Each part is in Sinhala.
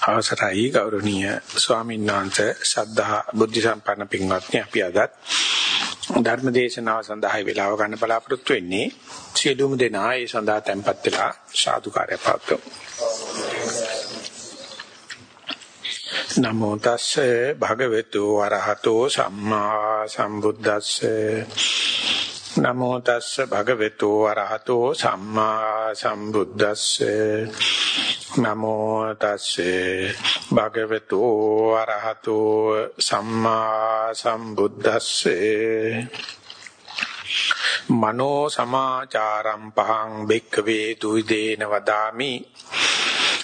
අවසරයි ගෞරවනීය ස්වාමීන් වහන්සේ සද්ධා බුද්ධ සම්පන්න පින්වත්නි අපි අදත් ධර්ම දේශනාව සඳහා වේලාව ගන්න බලාපොරොත්තු වෙන්නේ. සියලුම දෙනා ඒ සඳහා tempත් වෙලා සාදුකාරය පවත්වමු. නමෝ තස්සේ භගවතු වරහතෝ සම්මා සම්බුද්දස්සේ. නමෝ තස්සේ භගවතු වරහතෝ සම්මා සම්බුද්දස්සේ. නමෝ තස්සේ භගවතු අරහතෝ සම්මා සම්බුද්දස්සේ මනෝ සමාචාරම් පහං බෙක්කවේ දුයිදේන වදාමි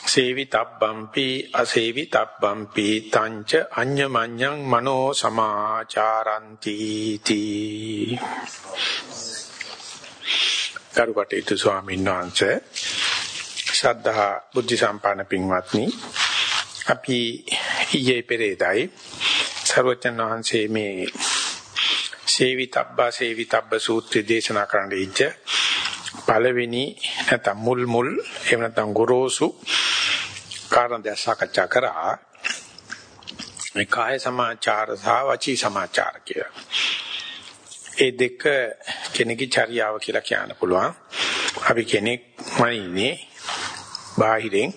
සේවිතබ්බම්පි අසේවිතබ්බම්පි තංච අඤ්ඤමඤ්ඤං මනෝ සමාචාරಂತಿ තී කරුකටේතු ස්වාමීන් වහන්සේ ශ්‍රද්ධා බුද්ධ සම්පන්න පින්වත්නි අපි ඊයේ පෙරේදයි සර්වචන් වහන්සේ මේ සේවිතබ්බා සේවිතබ්බ සූත්‍රය දේශනා කරන්න ඉච්ච පළවෙනි නැත්නම් මුල් මුල් එහෙම නැත්නම් ගොරෝසු කාරණා දැන් සාකච්ඡා කරා මේ කාය සමාචාර සහ වචී සමාචාර කියලා. ඒ දෙක කෙනෙකුගේ චර්යාව කියලා කියන්න පුළුවන්. අපි කෙනෙක් මනින්නේ බාහිරෙන්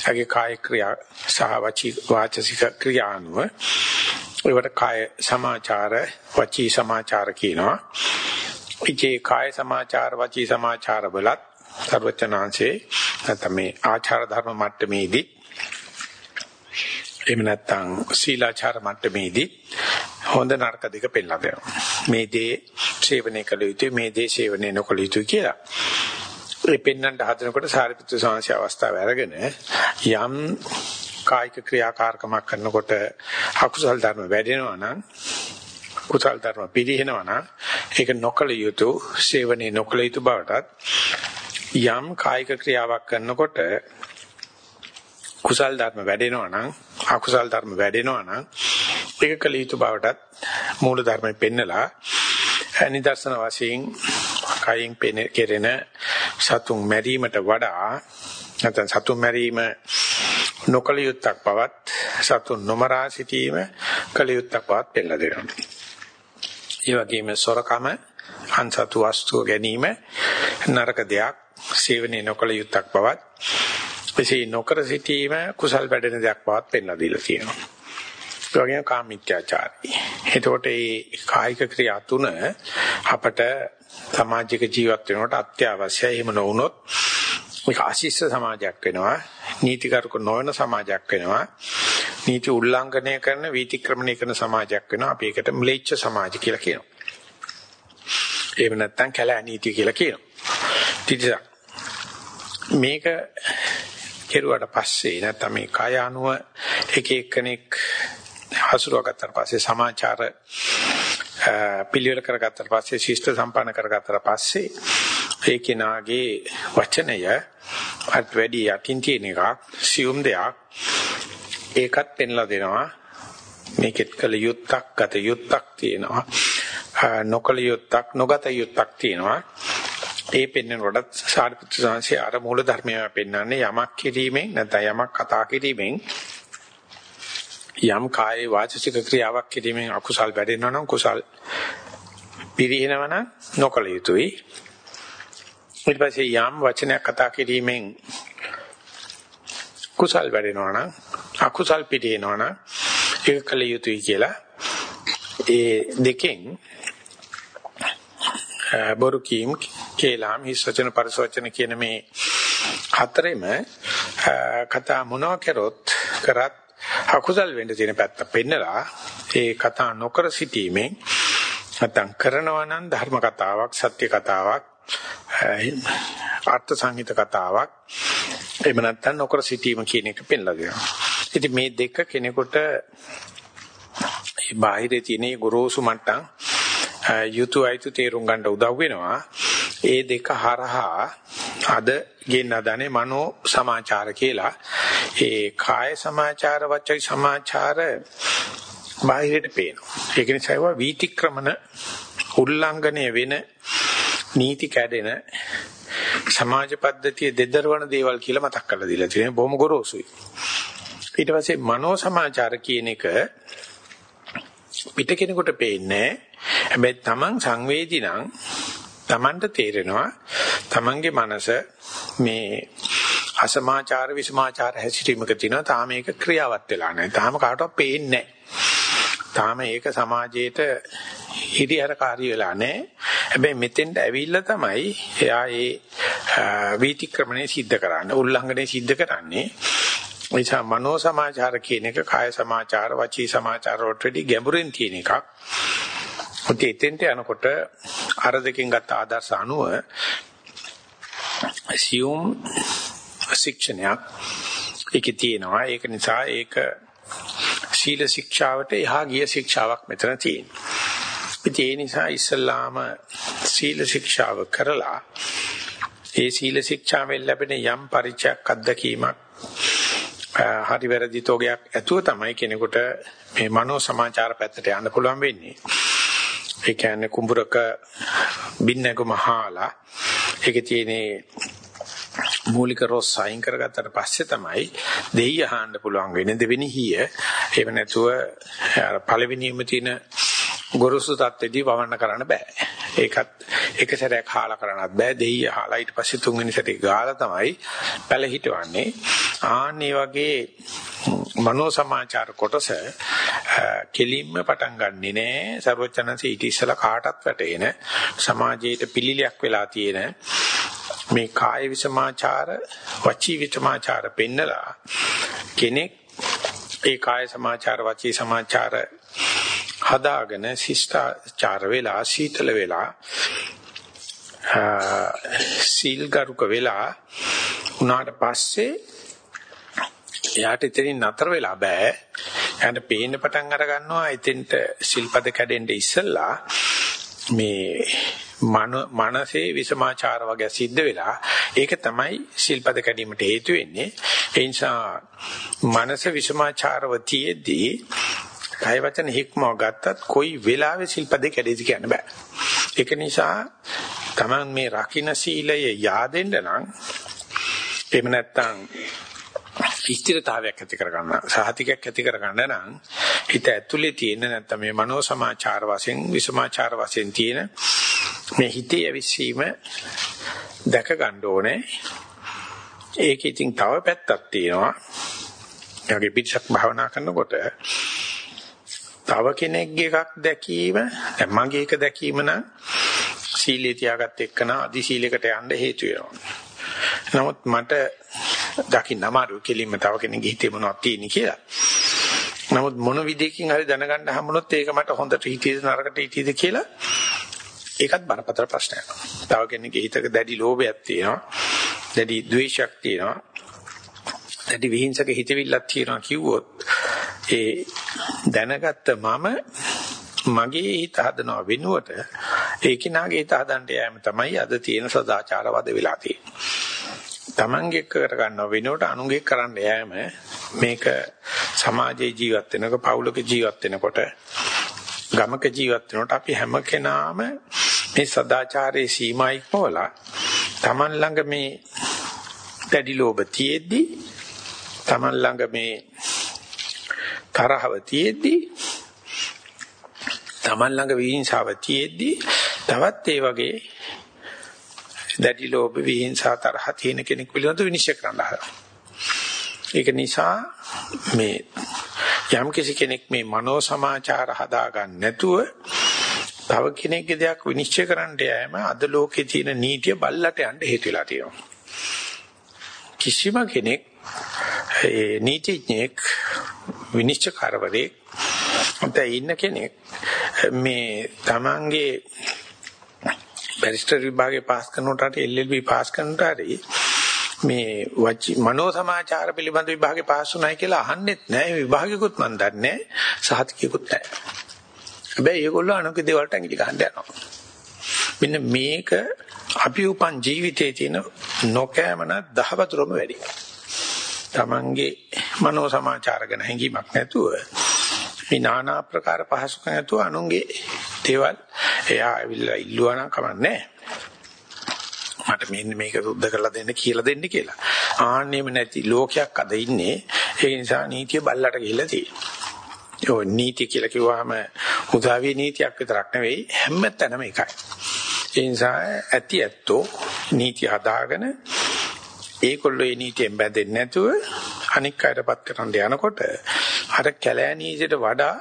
එයාගේ කාය ක්‍රියා සහ වචී වාචසික ක්‍රියානුව ඒවට කාය සමාචාර වචී සමාචාර කියනවා. ඉතේ කාය සමාචාර වචී සමාචාර වලත් සර්වචනාංශේ නැත්නම් මේ ආචාර ධර්ම මට්ටමේදී එහෙම නැත්නම් සීලාචාර මට්ටමේදී හොඳ නරක දෙක පෙන්නලා දෙනවා. මේ දේ සේවනය කළ යුතුයි මේ දේ සේවනය නොකළ යුතුයි කියලා. ඒ පෙන්වන්න හදනකොට සාරිපුත්‍ර ස්වාමීන් අවස්ථාව අරගෙන යම් කායික ක්‍රියාකාරකමක් කරනකොට අකුසල් ධර්ම වැඩෙනවා නම් කුසල් ධර්ම පිළිහෙනවා නම් ඒක නොකල යුතු සේවනයේ නොකල යුතු බවටත් යම් කායික ක්‍රියාවක් කරනකොට කුසල් ධර්ම වැඩෙනවා නම් අකුසල් ධර්ම වැඩෙනවා නම් ඒක කල යුතු බවටත් මූල ධර්මෙ පෙන්නලා නිදර්ශන වශයෙන් කයින් කෙරෙන සතුන් මැරීමට වඩා නැත්නම් සතුන් මැරීම නොකල යුත්තක් බවත් සතුන් නොමරා සිටීම කල යුත්තක් බවත් පෙන්නලා දෙනවා. ඒ වගේම සොරකම අන්සතු වස්තුව ගැනීම නරක දෙයක් සේවනයේ නොකල යුත්තක් බවත් එසේ නොකර සිටීම කුසල් වැඩෙන දෙයක් බවත් පෙන්ලා දීලා තියෙනවා. ඒ වගේම කාමීත්‍යාචාරී. එතකොට මේ කායික ක්‍රියා තුන අපට සමාජික ජීවත් වෙනකොට අත්‍යවශ්‍යයි. එහෙම නොවුනොත් මේක ආශිෂ්ඨ සමාජයක් වෙනවා. නීතිකරුක නොවන සමාජයක් වෙනවා. නීති උල්ලංඝනය කරන වීතික්‍රමණය කරන සමාජයක් වෙනවා. අපි ඒකට ම්ලේච්ඡ සමාජ කියලා කියනවා. එහෙම නැත්නම් කැලෑ නීතිය කියලා කියනවා. තිතිසා මේක කෙරුවට පස්සේ නැත්නම් මේ කය අනුව එක එක්කෙනෙක් හසුරුවගත්තට පස්සේ සමාචාර පිළිවෙල කරගත්තට පස්සේ ශිෂ්ට සම්පන්න කරගත්තට පස්සේ ඒ කෙනාගේ වචනය අත් වැඩි යටින් තියෙන එකක් සියුම් දෙයක්. ඒකත් පෙන්ලා දෙනවා. මේකෙත් කල යුත්තක් ගත යුත්තක් තියෙනවා. නොකල යුත්තක් නොගත යුත්තක් තියෙනවා. ඒ පෙන්වනකොට සාරිපුත්‍ර සංසය අර මූල ධර්මය පෙන්වන්නේ යමක් කිරීමෙන් නැත්නම් යමක් කතා කිරීමෙන් යම් කායේ වාචික ක්‍රියාවක් කිරීමෙන් අකුසල් වැඩෙනවා නම් කුසල් පිරිනවන නොකල යුතුයි. ඊට පස්සේ යම් වචනයක් කතා කිරීමෙන් කුසල් වැඩෙනවා නම් අකුසල් පිරිනවන ඒක කල යුතුයි කියලා ඒ දෙකෙන් බොරු කීම් කේලාම් හිස් වචන පරිස වචන කියන මේ හතරෙම කතා මොනවා කරොත් කරත් අකුසල් වෙන්න තියෙන පැත්ත පෙන්නලා ඒ කතා නොකර සිටීමෙන් නැත්නම් කරනවා නම් ධර්ම කතාවක් සත්‍ය කතාවක් අර්ථ සංහිත කතාවක් එහෙම නැත්නම් නොකර සිටීම කියන එක පෙන්නලා දෙනවා. ඉතින් මේ දෙක කෙනෙකුට මේ බාහිරේ තියෙන ගොරෝසු මට්ටම් යුතු අයතු තේරුම් ගන්න උදව් වෙනවා. ඒ දෙක හරහා අද ගෙන්න දනේ මනෝ සමාචාර කියලා. ඒ කාය සමාචාර වචයි සමාචාර බාහිරට පේනවා. ඒක නිසා ඒවා වීතික්‍රමන උල්ලංඝනය වෙන නීති කැඩෙන සමාජ පද්ධතිය දෙදරවන දේවල් කියලා මතක් කරලා දීලා තියෙනවා. බොහොම ගොරෝසුයි. ඊට පස්සේ මනෝ සමාචාර කියන එක පිට කෙනෙකුට පේන්නේ හැබැයි Taman සංවේදී නම් Tamanට තේරෙනවා Tamanගේ මනස මේ අසමාචාර විසමාචාර හැසිරීමක තියෙනවා තාම මේක ක්‍රියාවත් වෙලා නැහැ. තාම කාටවත් පේන්නේ නැහැ. තාම ඒක සමාජයේට හිරිහැරකාරී වෙලා නැහැ. හැබැයි මෙතෙන්ට ඇවිල්ලා තමයි එයා ඒ වීතික්‍රමණය සිද්ධ කරන්නේ, උල්ලංඝනය සිද්ධ කරන්නේ. නිසා මනෝ සමාචාර කියන එක කාය සමාචාර, වචී සමාචාර වලට ගැඹුරින් තියෙන එකක්. ඔතේ එතෙන්ට යනකොට අර දෙකෙන් ගත්ත ආදර්ශ අනුව assume ශික්ෂණයක් ඒකේ තියෙනවා. ඒක නිසා ඒක සීල ශික්ෂාවට එහා ගිය ශික්ෂාවක් මෙතන තියෙනවා. ඉතින් ඒ නිසා ඉස්සල්ලාම සීල ශික්ෂාව කරලා ඒ සීල ශික්ෂාවෙන් ලැබෙන යම් පරිචයක් අත්දැකීමක් හරි වැරදි තෝගයක් ඇතුව තමයි කෙනෙකුට මේ මනෝ සමාචාර පැත්තට යන්න පුළුවන් වෙන්නේ. ඒ කියන්නේ කුඹරක බින්නක මහාලා ඒකේ තියෙන මූලික රොස් සයින් කරගත්තට පස්සේ තමයි දෙයිය අහන්න පුළුවන් වෙන්නේ දෙවෙනි හිය. එහෙම නැතුව අර පළවෙනියම තියෙන ගොරොසු තත්ත්වෙදී වවන්න කරන්න බෑ. ඒකත් එක සැරයක් හාලා කරන්නත් බෑ. දෙයිය හාලා ඊට පස්සේ තුන්වෙනි සැරේ ගාලා තමයි පැල හිටවන්නේ. ආන්නේ වගේ මනෝ සමාචාර කොටස කෙලින්ම පටන් ගන්නෙ නෑ. සර්වචනන්සේ ඊට ඉස්සලා කාටත් වැටෙන සමාජයේ පිළිලයක් වෙලා තියෙන මේ කාය විසමාචාර වචී විසමාචාර පෙන්නලා කෙනෙක් ඒ කාය සමාචාර වචී සමාචාර හදාගෙන ශිෂ්ටාචාර වෙලා සීතල වෙලා සීල් ගරුක වෙලා උනාට පස්සේ එයාට එතනින් නතර වෙලා බෑ. එයාට පේන්න පටන් අර ගන්නවා එතෙන්ට සිල්පද කැඩෙන්න ඉස්සෙල්ලා මේ මන මනසේ විසමාචාර වගේ සිද්ධ වෙලා ඒක තමයි ශිල්පද කැඩීමට හේතු වෙන්නේ. ඒ නිසා මනස විසමාචාරව තියේදී කය වචන හික්මව ගත්තත් කොයි වෙලාවෙ ශිල්පද කැඩෙයිද කියන්න බෑ. ඒක නිසා Taman මේ රකින්න සීලය yaadෙන්න නම් එහෙම නැත්නම් ස්ථිරතාවයක් ඇති කරගන්න සහතිකයක් ඇති කරගන්න නම් හිත ඇතුලේ තියෙන නැත්නම් මේ මනෝ සමාචාර වශයෙන් විසමාචාර වශයෙන් තියෙන මේ හිතේ ඇවිස්සීම දැක ගන්න ඕනේ. ඒක ඉතින් තව පැත්තක් තියෙනවා. යගේ පිටසක් භාවනා කරනකොට තව කෙනෙක්ගේ එකක් දැකීම දැන් මගේ එක දැකීම නම් සීලේ තියාගත් එක්කන අදි සීලයකට යන්න හේතු වෙනවා. නමුත් මට දකින්න අමාරු කෙලින්ම තව කෙනෙක්ගේ හිතේ මොනවද තියෙන්නේ කියලා. නමුත් මොන විදිහකින් හරි දැනගන්න හම්බුනොත් ඒක මට හොඳට හිතේද නරකට හිතේද කියලා ඒකත් බරපතල ප්‍රශ්නයක්. තව කෙනෙක්ගේ හිතක දැඩි ලෝභයක් තියෙනවා. දැඩි ද්වේෂයක් තියෙනවා. දැඩි විහිංසක හිතවිල්ලක් තියෙනවා කිව්වොත් ඒ දැනගත්ත මම මගේ හිත හදනව වෙනුවට ඒ කිනාගේ හිත හදන්න යෑම තමයි අද තියෙන සදාචාරවාද වෙලා තියෙන්නේ. Tamange කර ගන්නව වෙනකොට අනුගේ කරන්න යෑම මේක සමාජයේ ජීවත් වෙනකොට පවුලක ජීවත් වෙනකොට ගමක ජීවත් වෙනකොට අපි හැම කෙනාම මේ සදාචාරයේ සීමා ඉක්මවලා Taman ළඟ මේ දැඩි ලෝභ තියෙද්දි Taman ළඟ මේ තරහව තියෙද්දි Taman ළඟ විහිංසාව තියෙද්දි තවත් ඒ වගේ දැඩි ලෝභ විහිංසා තරහ තියෙන කෙනෙක් පිළිබඳව විනිශ්චය කරන්න හදනවා. ඒක නිසා මේ යම් කෙනෙක් මේ මනෝ සමාචාර හදාගන්න නැතුව තව කෙනෙක්ගේ දෙයක් විනිශ්චය කරන්න යෑම අද ලෝකේ තියෙන නීතිය බල්ලට යන්න හේතු වෙලා තියෙනවා. කිසිම කෙනෙක් ඒ නීතිඥෙක් විනිශ්චයකාරවරයෙක් අතේ ඉන්න කෙනෙක් මේ තමන්ගේ බැරිස්ටර් විභාගේ පාස් කරනකොට හරි LLB පාස් කරනකොට හරි මේ වචි මනෝ සමාචාර පිළිබඳ විභාගේ පාස් වුණායි කියලා අහන්නෙත් නෑ. විභාගිකුත් මන් දන්නේ සහතිකයකුත් නෑ. හැබැයි ඒගොල්ලෝ අනුක දේවල්ට ඇඟිලි ගහන්න යනවා. මෙන්න මේක අපි උපන් ජීවිතයේ තියෙන නොකෑමන දහවතුරම වැඩි. තමන්ගේ මනෝ සමාචාර ගැන හැඟීමක් නැතුව මේ নানা ආකාර පහසුකම් නැතුව අනුන්ගේ දේවල් එයා ඇවිල්ලා ඉල්ලුවා නම් කමන්නේ මට මෙන්න මේක සුද්ධ කරලා දෙන්න කියලා දෙන්න කියලා. ආන්නේම නැති ලෝකයක් අද ඉන්නේ ඒ නිසා නීතිය බල්ලට ගිහිල්ලා තියෙනවා. ඔය නීති කියලා කිව්වහම උදාවිය නීතියක් විතරක් නෙවෙයි හැම තැනම එකයි. ඒ නිසා ඇති ඇත්තෝ නීති හදාගෙන ඒකොල්ලෝ ඒ නීතියෙන් බැඳෙන්නේ නැතුව අනික් අයටපත් කරන්න යනකොට අර කැලෑ නීතියට වඩා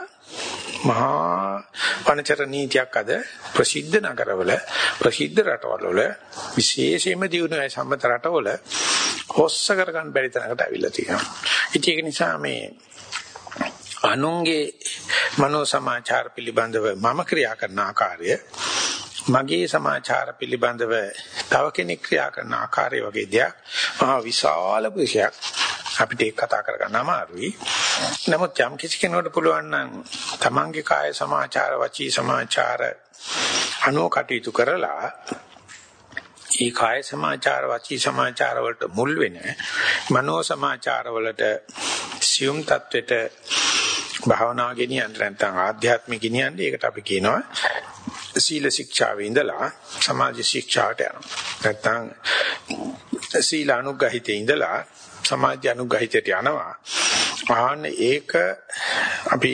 මහා වනචර නීතියක් අද ප්‍රසිද්ධ නගරවල ප්‍රසිද්ධ රටවල වල විශේෂයෙන්ම දිනුනයි සම්මත රටවල හොස්ස කරගන්න බැරි තැනකට අවිල්ලා තියෙනවා. ඉතින් ඒක නිසා මේ අනුන්ගේ මනෝ සමාචාර පිළිබඳව මම ක්‍රියා කරන ආකාරය මගේ සමාචාර පිළිබඳව තව කෙනෙක් ක්‍රියා කරන ආකාරය වගේ දෙයක් මහා විශාල විශයක් අපිට ඒක කතා කරගන්න අමාරුයි. නමුත් යම් කිසි කෙනෙකුට පුළුවන් නම් තමන්ගේ කාය සමාචාර වචී සමාචාර අනෝ කටයුතු කරලා ඒ කාය සමාචාර වචී සමාචාර වලට මුල් වෙන මනෝ සමාචාර වලට සියුම් தത്വෙට භාවනා ගෙනියන්න නැත්නම් ආධ්‍යාත්මික ගෙනියන්න ඒකට අපි කියනවා සීල ශික්ෂාවේ ඉඳලා සමාජ ශික්ෂාවට යනවා. නැත්නම් සීල අනුගහිතේ ඉඳලා සමාධි අනුගහිතයට යනවා. ආන්න ඒක අපි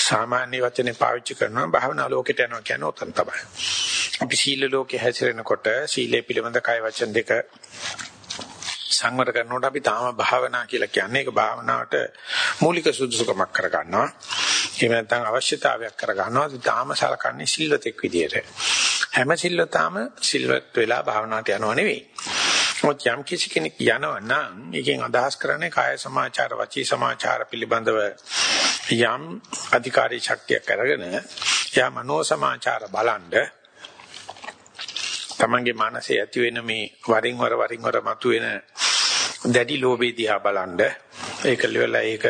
සාමාන්‍ය වචනේ පාවිච්චි කරනවා භාවනා ලෝකෙට යනවා කියන උතන් තමයි. අපි සීල ලෝකේ හැසිරෙනකොට සීලය පිළිබඳ කය වචන දෙක සංවර කරනකොට අපි තාම භාවනා කියලා කියන්නේ ඒක භාවනාවට මූලික සුදුසුකමක් කරගන්නවා. එහෙම නැත්නම් අවශ්‍යතාවයක් කරගන්නවා. අපි තාම සලකන්නේ සිල්වතෙක් විදියට. හැම සිල්වතාම සිල්වත් වෙලා භාවනාවට යනව නෙවෙයි. මොකද යම් කිසි කෙනෙක් යනවා නම් එකෙන් අදහස් කරන්නේ කාය සමාචාර වචී සමාචාර පිළිබඳව යම් අධිකාරී ශක්තියක් අරගෙන යා මනෝ සමාචාර බලන්ඩ තමන්ගේ මනසේ ඇති වෙන මේ වරින් වර වරින් වර මතුවෙන දැඩි ලෝභය දිහා බලන්ඩ ඒක ලෙවලා ඒක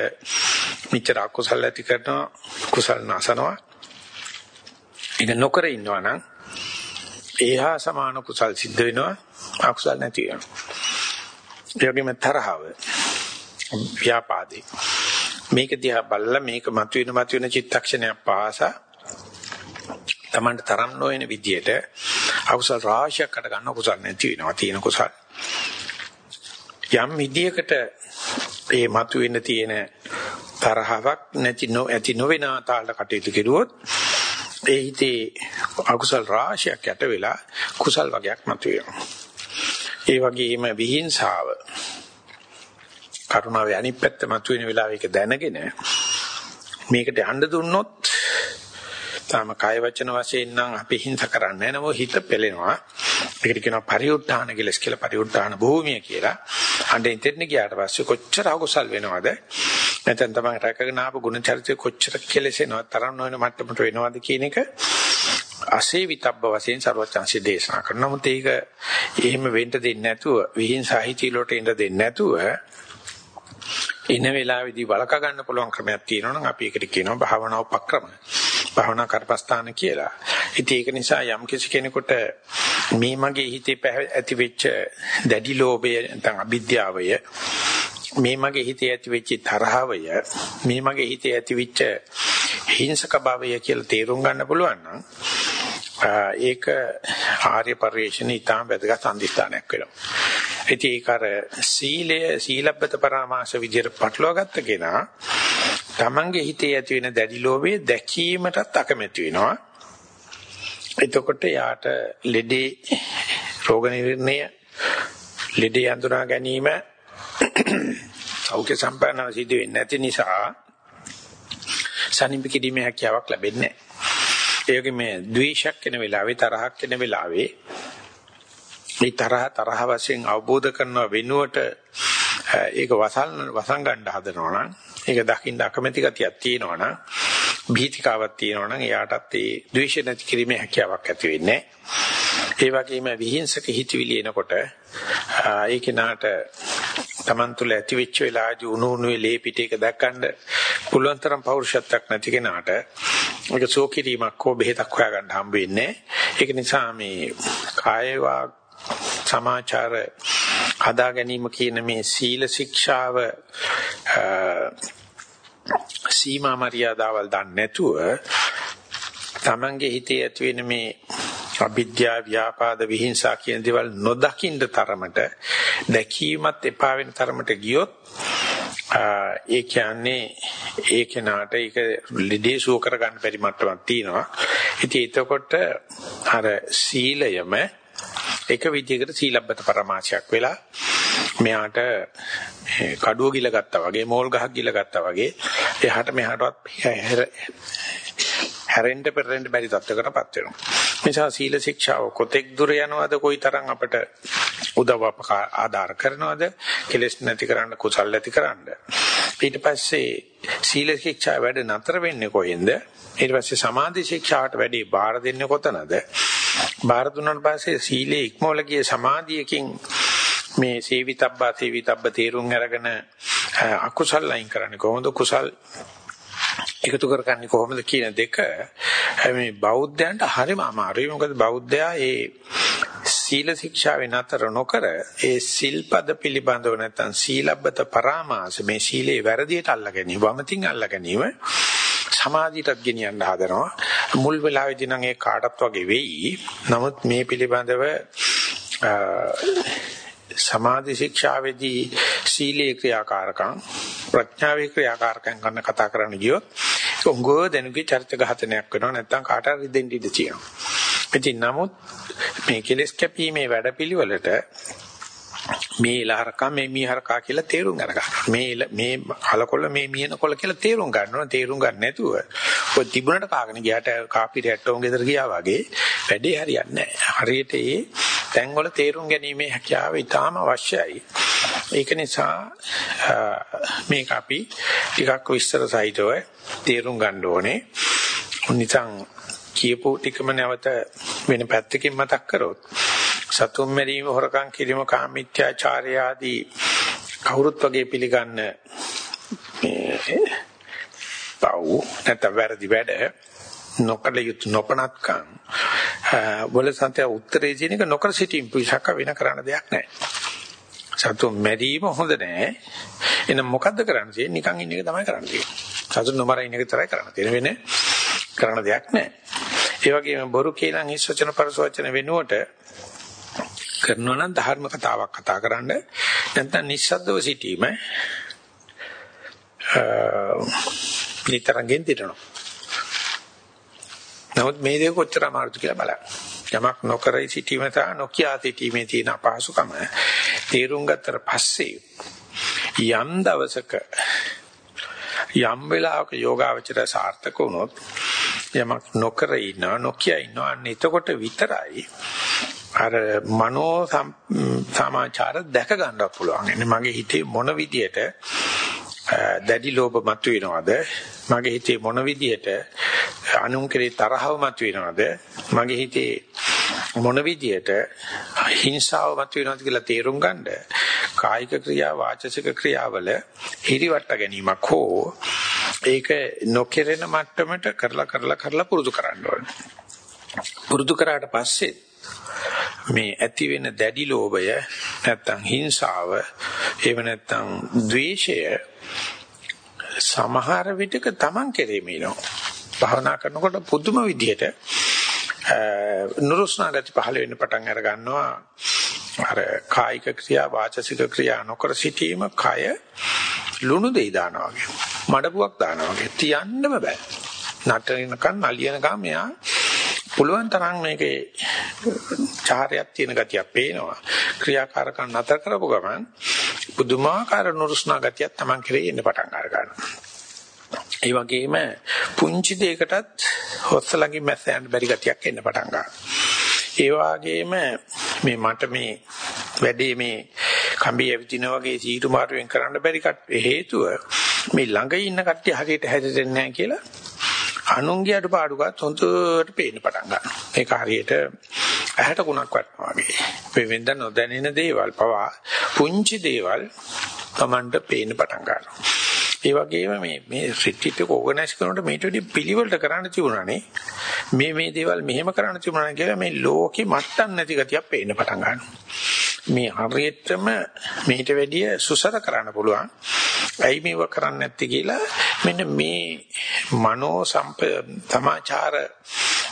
මිච්ඡර අකුසල ඇති කරනවා කුසල් නැසනවා. ඒක නොකර ඉන්නවා නම් ඒහා සමාන කුසල් සිද්ධ වෙනවා අකුසල් නැති වෙනවා. ඒ වගේම තරහව ව්‍යාපාදේ. මේක දිහා බලලා මේක මතුවෙන මතුවෙන චිත්තක්ෂණයක් පාසා Tamanට තරම් නොවන විදියට අකුසල් රාශියක් අට ගන්න කුසල් නැති වෙනවා තියෙන කුසල්. යම් විදියකට ඒ මතුවෙන්න තියෙන තරහවක් නැති නො ඇති නොවන තාලට කටයුතු කෙරුවොත් ඒ හිතේ අකුසල් රාශියක් යට වෙලා කුසල් වගයක් මතුවෙනවා. ඒ වගේම විහිංසාව කරුණාවේ අනිත් පැත්ත මතුවෙන වෙලාව ඒක දැනගෙන මේකට යන්න දුන්නොත් තාම කාය වචන වශයෙන් නම් අපි හිංස කරන්නේ නැහැ නම හිත පෙලෙනවා. ඒකට කියනවා පරිඋත්ථාන කියලා කියලා පරිඋත්ථාන භූමිය කියලා. අnder ඉතින් ගියාට පස්සේ කොච්චර අකුසල් වෙනවද? නැත්නම් තමයි රැකගෙන ආපු ගුණ චරිතය කොච්චර කෙලෙසෙනවද තරම් නොවන මට්ටමට වෙනවද කියන එක අසේවිතබ්බ වශයෙන් ਸਰවචන්සි දේශනා කරනවා. නමුත් ඒක එහෙම වෙන්න දෙන්නේ නැතුව විහිංසා හිතිලොට ඉඳ දෙන්නේ නැතුව ඉන වෙලාවේදී වළක ගන්න පුළුවන් ක්‍රමයක් තියෙනවා නම් අපි ඒකට කියනවා භාවනා උපක්‍රම. භාවනා කරපස්ථාන කියලා. ඉතින් ඒක නිසා යම් කිසි කෙනෙකුට මේ මගේ හිතේ ඇති වෙච්ච දැඩි ලෝභය නැත්නම් අවිද්‍යාවය මේ මගේ හිතේ ඇති වෙච්ච තරහවය මේ මගේ හිතේ ඇති වෙච්ච හිංසක භාවය කියලා තේරුම් ගන්න පුළුවන් නම් ඒක ආර්ය පරිශ්‍රණ ඊටම වැදගත් සම්දිස්ථානයක් වෙනවා. ඉතින් ඒක අර සීලය සීලබ්බත පරාමාස විදියට පටලවා ගත්ත කෙනා තමන්ගේ හිතේ ඇති වෙන දැඩි ලෝභය දැකීමටත් අකමැති වෙනවා. එතකොට යාට ලෙඩේ රෝග නිర్ణය ලෙඩේ අඳුනා ගැනීම සෞඛ්‍ය සම්පන්නව සිදු වෙන්නේ නැති නිසා සනිප කිරීමේ හැකියාවක් ලැබෙන්නේ නැහැ. ඒ වගේම ද්වේෂයක් වෙන වෙලාවේ තරහක් වෙන වෙලාවේ මේ තරහ තරහ වශයෙන් අවබෝධ කරන වෙනුවට ඒක වසල් වසන් ගන්න හදනවා නම් ඒක දකින්න අකමැති ගතියක් තියෙනවා නම් භීතිකාවක් තියෙනවා නම් එයාටත් ඒ ද්වේෂ නැති කිරීමේ හැකියාවක් ඇති වෙන්නේ ඒ වගේම විහිංසක හිතවිලි එනකොට ඒ කෙනාට Taman තුල ඇති වෙච්ච වෙලාවදී උණු උණුවේ ලේ පිටේක දැක්කන්න පුළුවන් තරම් පෞරුෂත්වයක් නැති කෙනාට ඒක සෝකිරීමක් හෝ බෙහෙතක් හොයාගන්න හම්බ වෙන්නේ ඒක නිසා මේ කායවා සමාචාර හදා ගැනීම කියන මේ සීල ශික්ෂාව සීමා මරියාදාවල් දන්නේ නැතුව තමන්ගේ හිතේ ඇති වෙන මේ අවිද්‍යා ව්‍යාපාද විහිංසා කියන දේවල් නොදකින්න තරමට දැකීමත් එපා වෙන තරමට ගියොත් ඒ කියන්නේ ඒ කෙනාට ඒක ලෙඩේ සුව කරගන්න බැරි මට්ටමක් තියෙනවා. ඉතින් එතකොට අර සීලයම එක විදිහකට සීලබ්බත පරමාශයක් වෙලා මෙයාට කඩුව ගිල ගත්තා වගේ මෝල් ගහක් ගිල ගත්තා වගේ එහාට මෙහාටවත් හැරෙන්න පෙරෙන්න බැරි තත්ත්වයකටපත් වෙනවා. නිසා සීල ශික්ෂාව කොතෙක් දුර යනවද කොයිතරම් අපට උදව් ආධාර කරනවද කෙලස් නැති කරන්න කුසල් ඇති කරන්න. ඊට පස්සේ සීල ශික්ෂා වැඩ නතර වෙන්නේ කොහෙන්ද? ඊට පස්සේ සමාධි ශික්ෂාවට වැඩි බාර දෙන්නේ කොතනද? බාර දුන්නාට පස්සේ සීලේ ඉක්මවල ගිය සමාධියකින් මේ සේවිතබ්බා සේවිතබ්බ තේරුම් අරගෙන අකුසල් අයින් කරන්නේ කොහොමද කුසල් එකතු කරගන්නේ කොහොමද කියන දෙක මේ බෞද්ධයන්ට හරිම අමාරුයි. මොකද බෞද්ධයා ඒ සීල ශික්ෂාවෙන් අතර නොකර ඒ සිල්පද පිළිබඳව නැත්නම් සීලබ්බත පරාමාස මේ සීලේ වැරදියට අල්ලා ගැනීම වමතින් අල්ලා ගැනීම සමාධියටත් ගෙනියන්න හදනවා. මුල් වෙලාවේදී නම් ඒ කාටත් වගේ වෙයි. නමුත් මේ පිළිබඳව සමාධි ශික්ෂාවේදී සීලේ ක්‍රියාකාරකම් ප්‍රඥාවේ ක්‍රියාකාරකම් ගන්න කතා කරන්න ගියොත් උංගෝ දෙනුගේ චරිත ඝාතනයක් වෙනවා නැත්නම් කාට හරි දෙන්න ඉඩ තියෙනවා. ඉතින් නමුත් මේ කෙලස් කැපීමේ වැඩපිළිවෙලට මේ ලහරකා මේ මීහරකා කියලා තේරුම් අරගන්න. මේ මේ කලකොල මේ මීනකොල කියලා තේරුම් ගන්නවා. තේරුම් ගන්න නැතුව ඔය තිබුණට කාගෙන ගියාට කාපි රැට්ටෝන් ගෙදර ගියා වගේ වැඩේ හරියන්නේ නැහැ. හරියට ඒ තැන්වල තේරුම් ගැනීමේ හැකියාව ඉතාම අවශ්‍යයි. ඒක නිසා මේක අපි ටිකක් විස්තර සහිතව තේරුම් ගන්න ඕනේ. නිතං කියපු ටිකම නැවත වෙන පැත්තකින් මතක් කරොත් සතුම් මැරීම හොරකම් කිරීම කාමීත්‍යාචාරය ආදී කවුරුත් වගේ පිළිගන්න මේ පව් නැත්නම් වැරදි වැඩ නොකළ යුතු නොපනත්කම් වල සන්තය උත්තරේ කියන එක නොකර සිටීම පිසක වෙන කරන්න දෙයක් නැහැ. සතුම් මැරීම හොඳ නැහැ. එහෙනම් මොකද්ද කරන්න තියෙන්නේ? නිකන් ඉන්න එක තමයි කරන්න තියෙන්නේ. සතුම් නොමර ඉන්න එක තරයි කරන්න තියෙන වෙන්නේ කරන්න දෙයක් නැහැ. ඒ වගේම බොරු කියලා හිස් වචන පරස වචන වෙනුවට කරනවා නම් ධර්ම කතාවක් කතා කරන්න නැත්නම් නිස්සද්දව සිටීම නිතරම ගෙන්දිරනවා. නමුත් මේ දේ කොච්චර අමාරුද කියලා බලන්න. යමක් නොකර සිටීම සහ නොකිය සිටීමේ තියෙන අපහසුකම තේරුම් ගත්තට පස්සේ යම් දවසක යම් වෙලාවක යෝගාවචර සාර්ථක වුණොත් යමක් නොකර ඉන්නවා නොකිය ඉන්නවා අන්න එතකොට විතරයි අර මනෝ සමාචාර දැක ගන්නත් පුළුවන්. එන්නේ මගේ හිතේ මොන විදියට දැඩි ලෝභ මතුවෙනවද? මගේ හිතේ මොන විදියට අනුන් කෙරේ තරහව මතුවෙනවද? මගේ හිතේ මොන විදියට හිංසාව මතුවෙනවද කියලා තේරුම් ගන්න කායික ක්‍රියා වාචසික ක්‍රියාවල හිරිවට ගැනීමක් හෝ ඒක නොකෙරෙන මට්ටමට කරලා කරලා කරලා පුරුදු කරන්න ඕනේ. පුරුදු කරාට පස්සේ මේ ඇති වෙන දැඩි ලෝභය නැත්තම් හිංසාව එහෙම නැත්තම් ද්වේෂය සමහර විටක Taman කෙරෙම ඉනවා භාවනා කරනකොට පුදුම විදිහට නුරුස්නා ගති පහළ වෙන්න පටන් අර ගන්නවා. අර කායික ක්‍රියා වාචසික ක්‍රියා නොකර සිටීම කය ලුණු දෙයි දානවා වගේ. මඩපුවක් දානවා වගේ. තියන්නම බෑ. නටනකන් නලියනකම් මෙයා පුළුවන් තරම් මේකේ චාරයක් තියෙන ගතියක් පේනවා. ක්‍රියාකාරකම් නැතර කරපු ගමන් පුදුමාකාර නුරුස්නා ගතියක් Taman කෙරේ එන්න පටන් ගන්නවා. ඒ වගේම පුංචි දෙයකටත් හොස්සලගේ මැස්ස යන්න බැරි ගතියක් එන්න පටන් ගන්නවා. ඒ වගේම මේ මට මේ වැඩේ මේ කම්බිය විදින වගේ සීතු මාරුවෙන් කරන්න බැරි හේතුව මේ ළඟ ඉන්න කට්ටිය හරියට හැදෙන්නේ නැහැ කියලා අනුන්ගේ අඩපාඩුකත් හොඳට පේන්න පටන් ගන්නවා. ඒක හරියට ඇහැට කුණක් වටනවා වගේ. මේ වෙනද නොදැනෙන දේවල් පවා පුංචි දේවල් Tamanට පේන්න පටන් ගන්නවා. ඒ වගේම මේ මේ රිට්‍රීට් එක ඕගනයිස් කරනකොට මේට වැඩි පිළිවෙලට කරන්න තිබුණානේ. මේ මේ දේවල් මෙහෙම කරන්න තිබුණා කියලා මේ ලෝකෙ මට්ටම් නැති ගතියක් පේන්න පටන් ගන්නවා. මේ හරියටම මේට වැඩිය සුසර කරන්න පුළුවන්. ඇයි මේව කරන්නේ නැත්තේ කියලා මෙන්න මේ මනෝ සමාචාර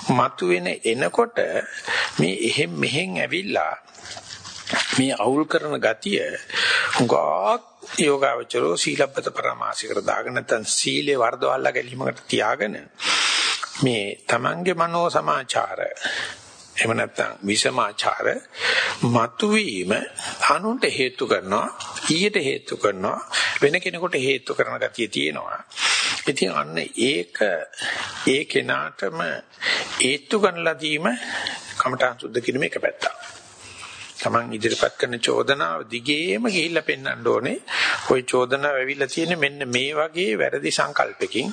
මතුවෙන එනකොට මේ එහෙම් මෙහෙන් ඇවිල්ලා මේ අවුල් කරන ගතිය හුඟක් යෝගාවචරෝ සීලබ්බත පරමාසිකර දාගෙන නැත්නම් සීලේ වර්ධවල්ලා ගැනීමකට තියාගෙන මේ Tamange මනෝ සමාචාර එහෙම නැත්නම් විසමාචාර මතුවීම අනුන්ට හේතු කරනවා ඊට හේතු කරනවා වෙන කෙනෙකුට හේතු කරන ගතිය තියෙනවා. ඉතින් අන්න ඒක ඒ කෙනාටම හේතු ගන්නලා දීම කමඨාන් සුද්ධ කිරීම එක පැත්තක්. Taman ඉදිරිපත් කරන චෝදනාව දිගේම ගිහිල්ලා පෙන්වන්න ඕනේ. ওই චෝදනාව ඇවිල්ලා තියෙන්නේ මෙන්න මේ වගේ වැරදි සංකල්පකින්.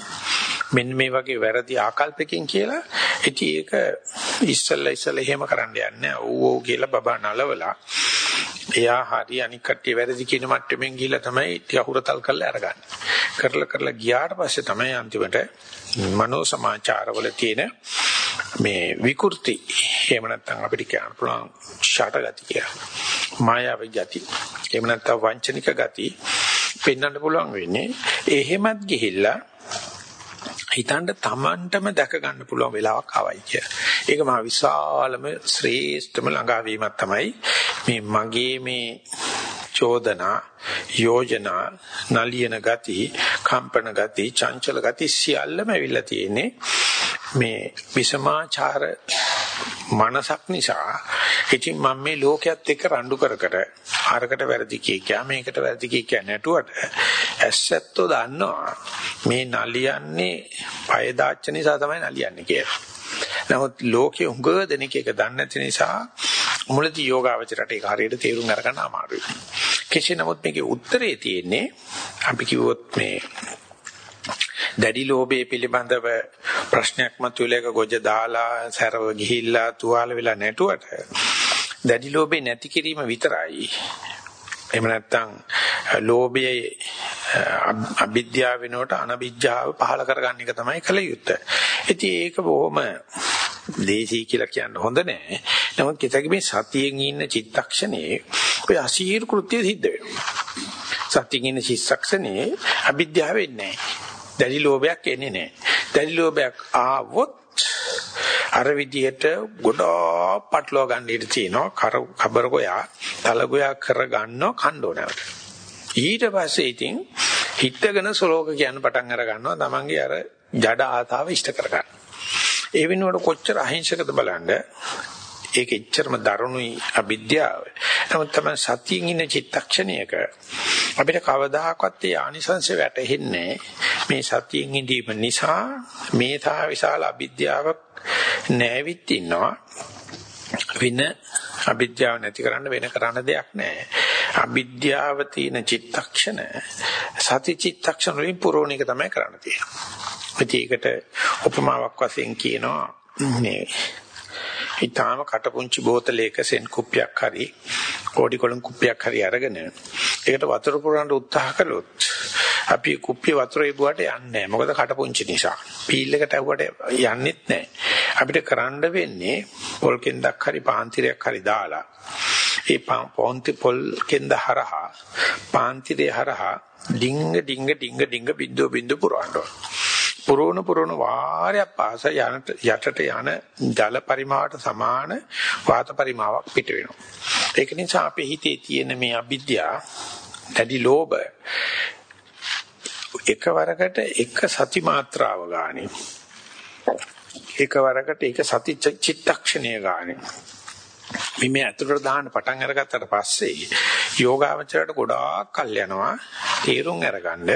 මෙන්න මේ වගේ වැරදි ආකල්පකින් කියලා. ඉතින් ඒක ඉස්සල්ලා ඉස්සල්ලා එහෙම කරන්න යන්නේ. ඔව් ඔව් කියලා බබා නලවලා එයා හරි අනික් කට්ටිය වැරදි කියන මට්ටමින් ගිහිල්ලා තමයි ටික හුරතල් කරලා අරගන්නේ. කරලා කරලා ගියාට පස්සේ තමයි අන්තිමට මනෝ සමාචාරවල තියෙන මේ විකෘති එහෙම නැත්නම් අපිට කියන්න පුළුවන් ෂට ගති කියලා. මායාවී ගති. එහෙම නැත්නම් වංචනික ගති පෙන්වන්න පුළුවන් වෙන්නේ. එහෙමත් ගිහිල්ලා හිතන්න තමන්ටම දැක ගන්න පුළුවන් වෙලාවක් ආවයි කිය. ඒක මා විශාලම ශ්‍රේෂ්ඨම ළඟාවීමක් තමයි මේ මගේ මේ චෝදනා යෝජනා නලියන ගති කම්පන ගති චංචල ගති සියල්ලම ඇවිල්ලා තියෙන්නේ මේ විසමාචාර මනසක් නිසා ඉතින් මම මේ ලෝකයේත් එක්ක රණ්ඩු කර කර අරකට වැරදි කියා මේකට වැරදි කියා නැටුවට ඇස්සැත්තෝ දන්නවා මේ නලියන්නේ පය දාච්ච නිසා තමයි නලියන්නේ කියලා. නමුත් ලෝකයේ උඟ දෙනෙක් එක දන්නේ නැති නිසා මුලදී යෝගාවචරයට ඒක හරියට තේරුම් අරගන්න අමාරුයි. කෙසේ නමුත් මේකේ උත්තරේ තියෙන්නේ අපි කිව්වොත් මේ දැඩි ලෝභයේ පිළිබඳව ප්‍රශ්නයක් මතුවලා ඒක ගොජ දාලා සැරව ගිහිල්ලා තුවාල වෙලා නැටුවට දැඩි ලෝභේ නැති කිරීම විතරයි එහෙම නැත්නම් ලෝභයේ අවිද්‍යාව වෙනකොට අනවිද්‍යාව පහල කරගන්න එක තමයි කල යුත්තේ. ඉතින් ඒක බොහොම දේශී කියලා කියන්න හොඳ නෑ. නමුත් කිතක මේ සතියෙන් ඉන්න චිත්තක්ෂණේ ඔය අසීරු කෘත්‍ය සිද්ධ වෙනවා. සතියෙන් ඉන්න චිත්තක්ෂණේ අවිද්‍යාව වෙන්නේ නෑ. දැඩි ලෝභයක් එන්නේ නැහැ. දැඩි ලෝභයක් ආවොත් අර විදිහට ගොඩක් පටලවා ගන්න ඉඩ තියෙනවා. කර කබර ගෝයා, තල ගෝයා කරගන්නව කණ්ඩෝනකට. ඊට පස්සේ ඉතින් හිටගෙන ශ්ලෝක කියන්න පටන් අර ගන්නවා. Tamange අර ජඩ ආතාව ඉෂ්ට කරගන්න. ඒ වෙනුවට කොච්චර අහිංසකද බලන්න. ඒක එච්චරම දරුණුයි අවිද්‍යාව. නමුත් තමයි සතියින් ඉන්න චිත්තක්ෂණයක අපිට කවදාකවත් ඒ ආනිසංශ වැටහෙන්නේ මේ සතියින් ඉඳීම නිසා මේ තා විශාල අවිද්‍යාවක් නැවිත් ඉන්නවා. වින අවිද්‍යාව නැති කරන්න වෙන කරන්න දෙයක් නැහැ. අවිද්‍යාව තියෙන චිත්තක්ෂණ සති චිත්තක්ෂණ වලින් පුරෝණික තමයි කරන්න තියෙන්නේ. ඒකට උපමාවක් වශයෙන් කියනවා මේ ඊටාම කටපුංචි බෝතලයක සෙන් කුප්පියක් හරි කෝඩි කොළන් කුප්පියක් හරි අරගෙන ඒකට වතුර පුරවන්න උත්සාහ කළොත් අපි කුප්පිය වතුරේ බුවට යන්නේ නැහැ. මොකද කටපුංචි නිසා. පීල් එකට ඇව්වට යන්නෙත් නැහැ. අපිට කරන්න වෙන්නේ පොල් කෙන්දක් හරි පාන්තිරයක් හරි දාලා ඒ පොන්ති පොල් කෙන්ද හරහා පාන්තිරේ හරහා ඩිංග ඩිංග ඩිංග ඩිංග බින්දුව බින්දුව පුරවන්න ඕන. පුරවන පුරවන වාරයක් පාස යනට යටට යන ජල පරිමාවට සමාන වාත පරිමාවක් පිට වෙනවා. ඒක නිසා අපේ හිතේ තියෙන මේ අවිද්‍යාව, දැඩි ලෝභ එකවරකට එක සති මාත්‍රාව ගානේ එකවරකට එක සති චිත්තක්ෂණය ගානේ මේ ඇතුළට දාන්න පටන් අරගත්තට පස්සේ යෝගාවචරයට ගොඩාක් කල් යනවා තීරුම් අරගන්න.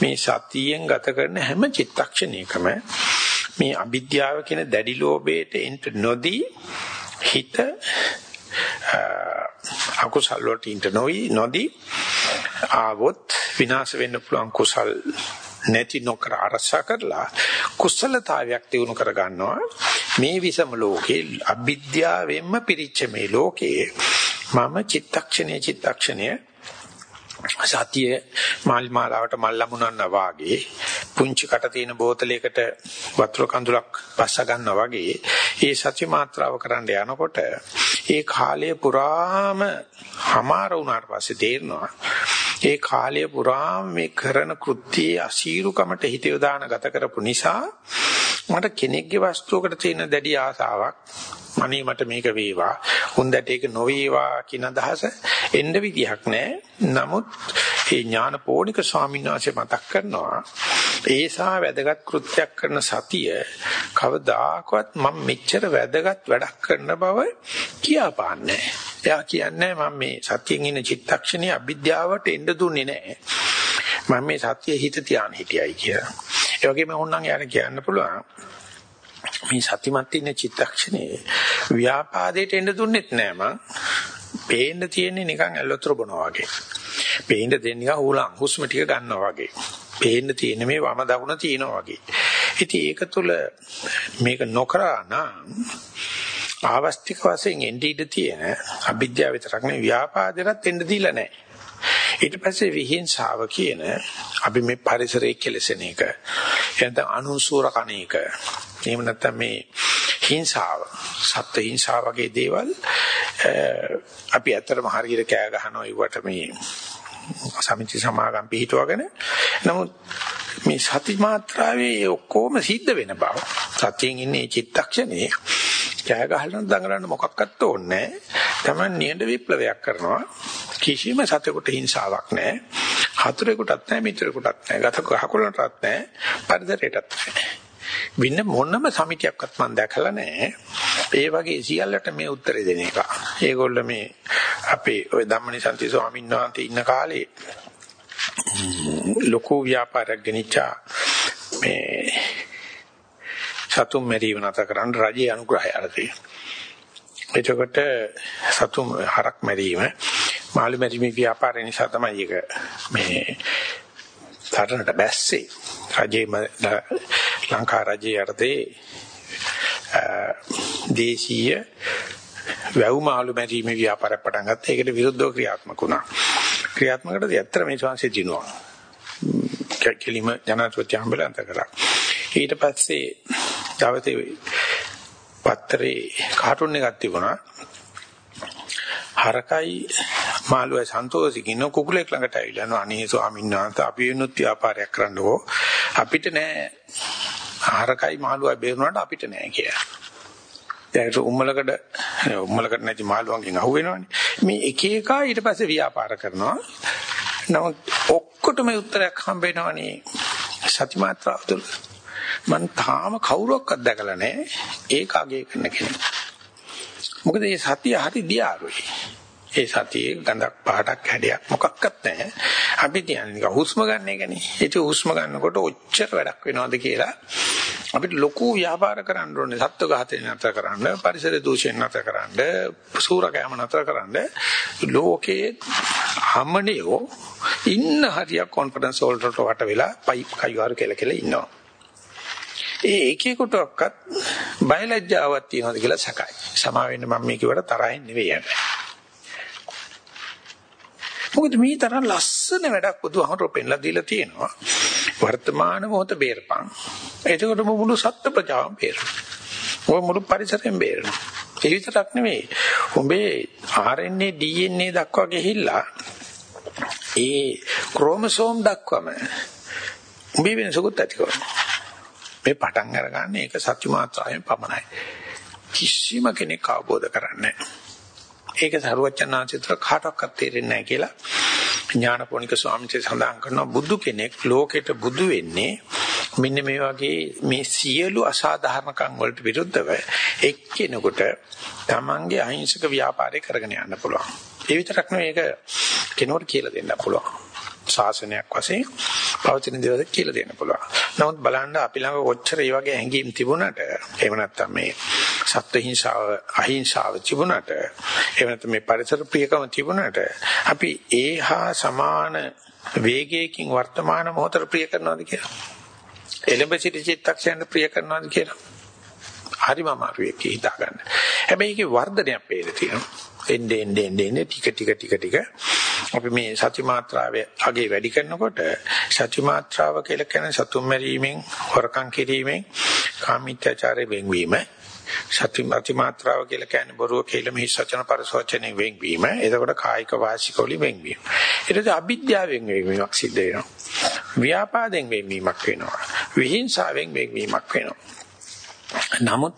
මේ සතියෙන් ගත කරන හැම චිත්තක්ෂණයකම මේ අවිද්‍යාව කියන දැඩි ලෝභයට එන්ට නොදී හිත අකුසල් වලට ඉන්ට නොයි නොදී ආවොත් විනාශ වෙන්න පුළුවන් කුසල් නැති නොකර අරසා කරලා කුසලතාවයක් දිනු කර ගන්නවා මේ විසම ලෝකේ අවිද්‍යාවෙන්ම පිරිච්ච මේ ලෝකේ මම චිත්තක්ෂණයේ චිත්තක්ෂණය සතිය මල් මාලාවට මල් ලැබුණා වාගේ පුංචි කට තියෙන බෝතලයකට වතුර කඳුලක් පස්ස ගන්නවා වගේ ඒ සත්‍ය මාත්‍රාව කරන්න යනකොට ඒ කාලය පුරාම හමාර වුණාට පස්සේ තේරෙනවා ඒ කාලය පුරාම මේ කරන කෘත්‍යයේ අසීරුකමට හිත යොදාන ගත කරපු නිසා මට කෙනෙක්ගේ වස්තුවකට තියෙන දැඩි ආසාවක් අනේ මට මේක වේවා. හොඳට ඒක නොවේවා කියන අදහස එන්න විදිහක් නැහැ. නමුත් මේ ඥානපෝනික ස්වාමීන් වහන්සේ මතක් කරනවා ඒසා වැදගත් කෘත්‍යයක් කරන සතිය කවදාකවත් මම මෙච්චර වැදගත් වැඩක් කරන බව කියාපාන්නේ එයා කියන්නේ මම මේ සතියෙන් ඉන්න චිත්තක්ෂණයේ අවිද්‍යාවට එන්න දුන්නේ නැහැ. මම මේ සතිය හිත තියාන හිටියයි කියලා. ඒ වගේම ඕනනම් යාර කියන්න පුළුවන් මේ සතිමත් ඉන්න චිත්තක්ෂණේ ව්‍යාපාදයට එන්න දුන්නෙත් නෑ මං. පේන්න තියෙන්නේ නිකන් ඇල්ලතර බොනවා වගේ. පේන්න දෙන්නේ නිකන් හුලං හුස්ම ටික ගන්නවා වගේ. පේන්න තියෙන්නේ මේ වම දකුණ තියෙනවා වගේ. ඉතින් ඒක තුළ මේක නොකරා නම් ආවස්තික වශයෙන් එන්නේ ඉඳ තියෙන අවිද්‍යාව විතරක් නෙවෙයි ව්‍යාපාදයට එන්න දීලා නැහැ. ඊට පස්සේ විහිංසාව කියන අපි මේ පරිසරයේ කෙලසෙන එක. එතන අනුසූර කණ එක. එහෙම නැත්නම් මේ හිංසාව සත්ත්ව හිංසාව වගේ දේවල් අපි ඇත්තටම හරියට කෑ ගහනවා ඒවට මේ සමිති සමාගම් පිහිටවගෙන. නමුත් මේ සති මාත්‍රාවේ ඔක්කොම සිද්ධ වෙන බව සත්‍යයෙන් ඉන්නේ චිත්තක්ෂණේ කෑ ගහලා දඟලන්න මොකක්වත් ඕනේ නැහැ. Taman නියඬ විප්ලවයක් කරනවා. කිසිම සතෙකුට හිංසාවක් නැහැ. හතුරෙකුටත් නැහැ මිත්‍රෙකුටත් නැහැ. ගත ගහකොළටත් නැහැ. පරිසරයටත් නැහැ. වින්න මොනම සමිතියක්වත් මම දැකලා නැහැ. ඒ වගේ සියල්ලට මේ උත්තර දෙන එක. ඒගොල්ල මේ අපේ ওই ධම්මනිසන්ති ස්වාමීන් වහන්සේ ඉන්න කාලේ ලොකු ව්‍යාපාරයක් ගෙනිච්චා මේ සතුම් මෙරීම නැත කරන්න රජයේ අනුග්‍රහය අරදී. එතකොට සතුම් හරක් මෙරීම මාළු මෙරීමේ ව්‍යාපාරය නිසා තමයි ඒක මේ තරණට බැස්සේ. රජයේ ලංකා රජයේ යටතේ දේශීය වැව් මාළු මෙරීමේ ව්‍යාපාරයක් පටන් ගත්තා. ඒකට විරුද්ධව ක්‍රියාත්මක වුණා. ක්‍රියාත්මකටදී ඇත්තට මේ ශාංශය දිනුවා. කෙලිම ජනත්වත්‍ය හම්බෙලා අන්ත කරා. ඊට පස්සේ දවසේ පත්තරේ කාටුන් එකක් තිබුණා. හරකයි මාළුවයි සන්තෝෂිකින කුකුලෙක් ළඟට ඇවිල්ලා යනවා අනේ ස්වාමීන් වහන්සේ අපි වෙනුත් ව්‍යාපාරයක් කරන්නකෝ අපිට නෑ හරකයි මාළුවයි බේරුණාට අපිට නෑ කියලා. දැන් උම්මලකඩ උම්මලකඩ නැති මාළුවන්ගෙන් අහුවෙනවනේ. මේ එක එක ඊට පස්සේ ව්‍යාපාර කරනවා. නමුත් ඔක්කොටම උත්තරයක් හම්බ වෙනවනේ සති මාත්‍රාව තුළ. මම තාම කවුරක්වත් දැකලා නැහැ ඒක අගය කරන කෙනෙක්. මොකද මේ සතිය හරි දියාරුයි. ඒ සතියේ ගඳක් පහටක් හැඩයක් මොකක්වත් නැහැ. අපි කියන්නේ නිකන් හුස්ම ගන්න එකනේ. ඒක හුස්ම ගන්නකොට ඔච්චර වැඩක් වෙනවද කියලා අපිට ලොකු ව්‍යාපාර කරන්න ඕනේ. සත්ව ඝාතනය නතර කරන්න, පරිසර දූෂණ නතර කරන්න, සූරකෑම නතර කරන්න. ලෝකේ හැමනියෝ ඉන්න හරියක් කොන්ෆිඩන්ස් වලට වට වෙලා පයිප් කයිවාර කියලා කියලා ඉන්නවා. ඒ එකෙකුටවත් බයලජ්ජාවක් තියනවාද කියලා සැකයි. සමා වෙන්න මම මේ කිව්වට තරහින් නෙවෙයි යන්නේ. මොකද මේ තරම් ලස්සන වැඩක් බුදුහමරෝ පෙන්ලා දීලා තියෙනවා. වර්තමාන මොහොත බේරපන්. එතකොට මුළු සත්ත්ව ප්‍රජාවම බේරෙනවා. ඔය මුළු පරිසරයෙන් බේරෙනවා. ඒ විතරක් නෙවෙයි. උඹේ RNA DNA දක්වා ගිහිල්ලා ඒ ක්‍රෝමසෝම් දක්වම උඹේ වෙනසකුත් ඇති කරනවා. මේ පටන් අරගන්නේ ඒක සත්‍ය මාත්‍රාවෙන් පමණයි. කිසිම කෙනෙක් අවබෝධ කරන්නේ ඒක සරුවචනාංශිතර කාටවත් තේරෙන්නේ නැහැ කියලා ඥානපෝනික ස්වාමීන් වහන්සේ සඳහන් කරනවා බුදු කෙනෙක් ලෝකෙට බුදු වෙන්නේ මෙන්න මේ වගේ මේ සියලු අසාධාරණකම් වලට විරුද්ධව එක්කෙනෙකුට තමන්ගේ අහිංසක ව්‍යාපාරය කරගෙන යන්න පුළුවන්. ඒ විතරක් නෙවෙයි ඒක කෙනෙකුට කියලා දෙන්න පුළුවන්. ශාසනයක් වශයෙන් පවතින දේවල් කියලා දෙන්න පුළුවන්. නමුත් බලන්න අපි ළඟ කොච්චර මේ වගේ හැඟීම් තිබුණාට එහෙම නැත්නම් මේ සත්ව හිංසාව අහිංසාව තිබුණාට එහෙම නැත්නම් මේ පරිසර ප්‍රියකම තිබුණාට අපි ඒහා සමාන වේගයකින් වර්තමාන මොහොතට ප්‍රිය කරනවාද කියලා. එළඹ සිටි චිත්තක්ෂණ ප්‍රිය කරනවාද කියලා. හරිම අමාරුයි ඒක හිතා ගන්න. හැබැයි ඒකේ වර්ධනයක් පේන තියෙනවා. එන්නේ එන්නේ එන්නේ ටික ටික ටික ටික. අපි මේ සති මාත්‍රාවේ අගේ වැඩි කරනකොට සති මාත්‍රාව කියලා කියන්නේ සතුම් මරීමෙන් හොරකම් කිරීමෙන් කාමීත්‍යචාරයෙන් වෙන්වීම. සති මති මාත්‍රාව කියලා කියන්නේ බොරුව කියලා මෙහි සචන පරසවචනෙන් වෙන්වීම. එතකොට කායික වාසික වලින් වෙන්වීම. ඊට පස්සේ අවිද්‍යාවෙන් වෙන්වීමක් සිද්ධ වෙනවා. ව්‍යාපාදයෙන් වෙන්වීමක් වෙනවා. විහිංසාවෙන් වෙන්වීමක් වෙනවා. නමුත්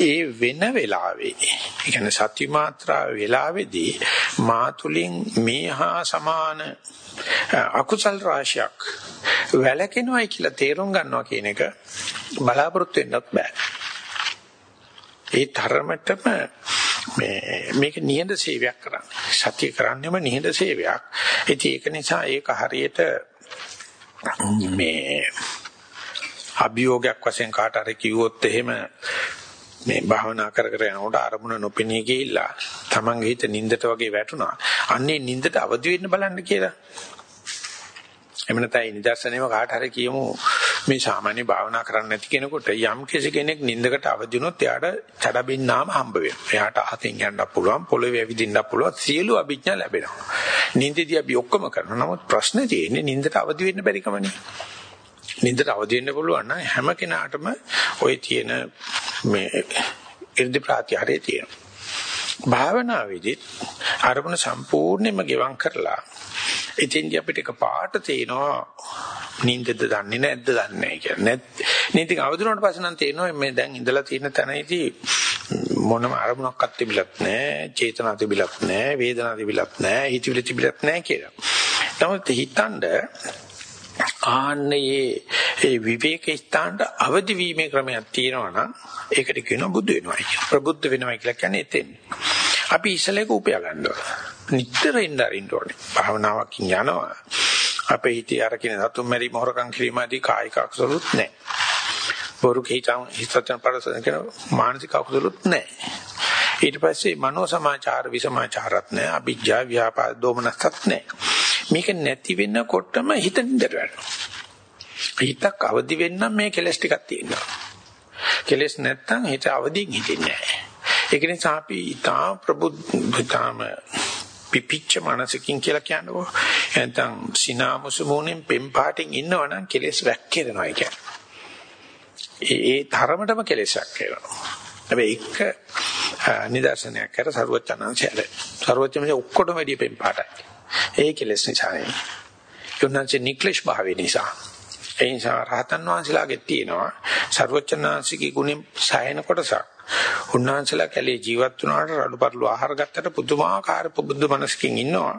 ඒ වෙන වෙලාවේ ඒ කියන්නේ සත්‍ය මාත්‍රා වෙලාවේදී මාතුලින් මේහා සමාන අකුසල් රාශියක් වැළකෙනවයි කියලා තේරුම් ගන්නවා කියන එක බලාපොරොත්තු වෙන්නත් බෑ. ඒ තරමටම මේ මේක නිහඬ සේවයක් කරන්නේ. සත්‍ය කරන්නේම නිහඬ සේවයක්. ඉතින් ඒක නිසා ඒක හරියට මේ අභියෝගයක් වශයෙන් කාට හරි කිව්වොත් එහෙම මේ භාවනා කර කර යනකොට අරමුණ නොපෙනී ගිහිල්ලා තමන්ගේ හිත නින්දට වගේ වැටුණා. අන්නේ නින්දට අවදි වෙන්න බලන්න කියලා. එහෙම නැත්නම් නිදර්ශනෙම කාට හරි කියමු මේ සාමාන්‍ය භාවනා කරන්නේ නැති කෙනෙකුට යම් කෙනෙක් නින්දකට අවදි වුණොත් එයාට චඩබින්නාම හම්බ වෙනවා. එයාට අහතින් යන්නත් පුළුවන්, පොළවේ ඇවිදින්නත් පුළුවන්, සියලු අභිඥා ලැබෙනවා. නින්දදී අපි ඔක්කොම කරනවා. නමුත් ප්‍රශ්නේ තියෙන්නේ නින්දට අවදි වෙන්න බැරි කමනේ. නින්දට අවදි වෙන්න පුළුවන් නම් හැම කෙනාටම ওই තියෙන මේ ඉර්ධි ප්‍රාත්‍යහාරය තියෙනවා. භාවනාවේදී අරමුණ සම්පූර්ණයෙන්ම ගෙවම් කරලා එතෙන්දී අපිට එකපාරට තේනවා නින්දද දන්නේ නැද්ද දන්නේ නැහැ කියන්නේ. නින්ද අවදුනට පස්සේ නම් තේරෙනවා මේ දැන් ඉඳලා තියෙන තැනදී මොනම අරමුණක්වත් තිබිලත් නැහැ, චේතනා තිබිලත් නැහැ, වේදනා තිබිලත් නැහැ, හිතවිලි තිබිලත් නැහැ කියලා. නමුත් හිතනද ආන්නේ ඒ විවේක ස්ථානට අවදි වීමේ ක්‍රමයක් තියෙනවා නම් ඒකට කියනවා බුදු වෙනවා කියලා. ප්‍රබුද්ධ වෙනවා කියලා කියන්නේ එතෙන්. අපි ඉස්සලේක උපයා ගන්නවා. නිතර ඉන්න අරින්න ඕනේ. භාවනාවකින් යනවා. අපේ හිතේ අර කියන සතුම් මෙරි මොහරකම් කිරීම ආදී කායික අකුසලුත් නැහැ. බොරු කීතම් හිතතන පරසන කියන මානසික අකුසලුත් නැහැ. ඊට පස්සේ මනෝ සමාචාර විසමාචාරත් නැහැ. අභිජ්ජා ව්‍යාපාද දෝමනස්සත් නැහැ. මේක නැති වෙනකොටම හිත නිදර වෙනවා. හිතක් අවදි වෙන්න මේ කෙලස් ටිකක් තියෙනවා. කෙලස් නැත්තම් හිත අවදිින් හිටින්නේ නැහැ. ඒක නිසා අපි ඊටා ප්‍රබුද්ධතාම පිපිච්ච මනසකින් කියලා කියනකො නැත්නම් සිනාමුසු මොණෙන් පෙම් පාටින් ඉන්නවනම් කෙලස් වැක්කිරෙනවා කියන්නේ. ඒ ඒ තරමටම කෙලෙසක් වෙනවා. හැබැයි එක නිදර්ශනයක් කර සරුවචනංශයල. සරුවචනංශ ඔක්කොටම වැඩි පෙම් පාටයි. ඒ කෙලස් නිසා නෙවෙයි. යොන්නන්සේ නික්ලේශ භාවය නිසා. ඒ නිසා රහතන් වහන්සේලාගේ තියෙනවා සරුවචනංශිකේ ගුණෙන් සායන කොටසක්. උන්වහන්සේලා කැලේ ජීවත් වුණාට රළුපරළු ආහාර ගත්තට පුදුමාකාර බුද්ධ මනසකින් ඉන්නවා.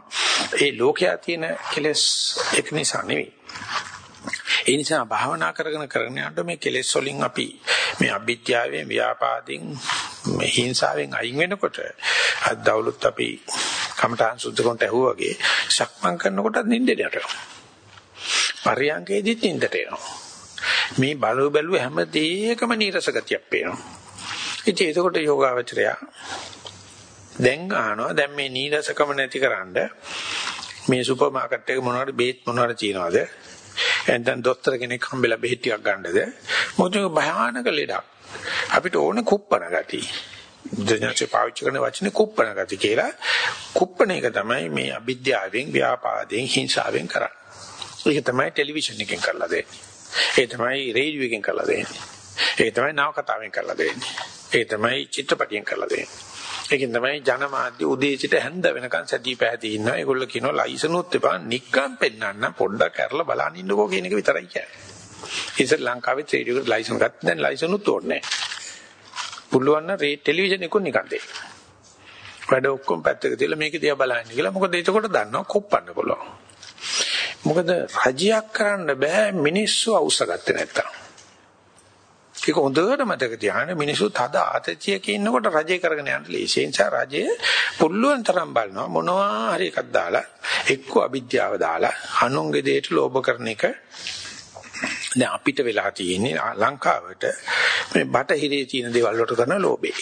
ඒ ලෝකයා තියෙන කෙලස් එක නිසා නෙවෙයි. ඒ නිසා භාවනා කරගෙන කරගෙන යනකොට මේ කෙලෙස් වලින් අපි මේ අභිත්‍යාවෙන් ව්‍යාපාදෙන් මේ හිංසාවෙන් අයින් වෙනකොට අදවලුත් අපි කමඨාන් සුද්ධ කොට ඇහුවාගේ සක්මන් කරනකොට නිින්දට යනවා. පරියංගේදීත් නිින්දට එනවා. මේ බලු බැලුව හැම දෙයකම නීරස ගතියක් පේනවා. ඉතින් එතකොට යෝගාවචරය දැන් අහනවා දැන් මේ නීරසකම නැතිකරන්න මේ සුපර් මාකට් එකේ මොනවද බේත් මොනවද තියනවද එතෙන් දොස්තර කෙනෙක් හම්බෙලා බෙහෙත් ටිකක් ගන්නද මොකද භයානක ලෙඩක් අපිට ඕනේ කුප්පන ගතිය දෙඥාචේ පාවිච්චි කරන වචනේ කුප්පන ගති කියලා කුප්පන එක තමයි මේ අවිද්‍යාවෙන් ව්‍යාපාදයෙන් හිංසාවෙන් කරන්නේ ඒක තමයි ටෙලිවිෂන් එකෙන් කරලා දෙන්නේ ඒ තමයි රේඩියෝ එකෙන් කරලා දෙන්නේ ඒක තමයි නවකතාවෙන් කරලා දෙන්නේ ඒක තමයි චිත්‍රපටියෙන් කරලා දෙන්නේ. ඒකෙන් තමයි ජනමාධ්‍ය උදේ සිට හැන්ද වෙනකන් සැදී පැහැදී ඉන්නවා. ඒගොල්ලෝ කියනවා ලයිසනුත් එපා නික්කම් පෙන්නන්න පොඩ්ඩක් කරලා බලන්න ඉන්නකෝ කියන එක විතරයි කියන්නේ. ඉතින් ලංකාවේ රේඩියෝ එකට ලයිසන් ගත්ත දැන් ලයිසනුත් ඕනේ නැහැ. පුළුවන් නම් රේ ටෙලිවිෂන් එකකුත් නිකන් දෙන්න. වැඩ ඔක්කොම පැත්තක තියලා මේක දිහා බලන්න කියලා. මොකද එතකොට දන්නවා කොප්පන්න පුළුවන්. මොකද රජයක් කරන්න බෑ මිනිස්සු අවශ්‍යගත්තේ නැත්තම්. ඒක හොඳට මතක තියාගන්න මිනිස්සුත් අද ආතතියක ඉන්නකොට රජය කරගෙන යන්න ලේසි. ඒ නිසා රජය පුළුවන් තරම් බලනවා මොනවා හරි එකක් දාලා එක්ක අවිද්‍යාව දාලා අනුන්ගේ දෙයට ලෝභ කරන එක දැන් අපිට වෙලා තියෙන්නේ ලංකාවට මේ බටහිරේ තියෙන දේවල් වලට කරන ලෝභේ.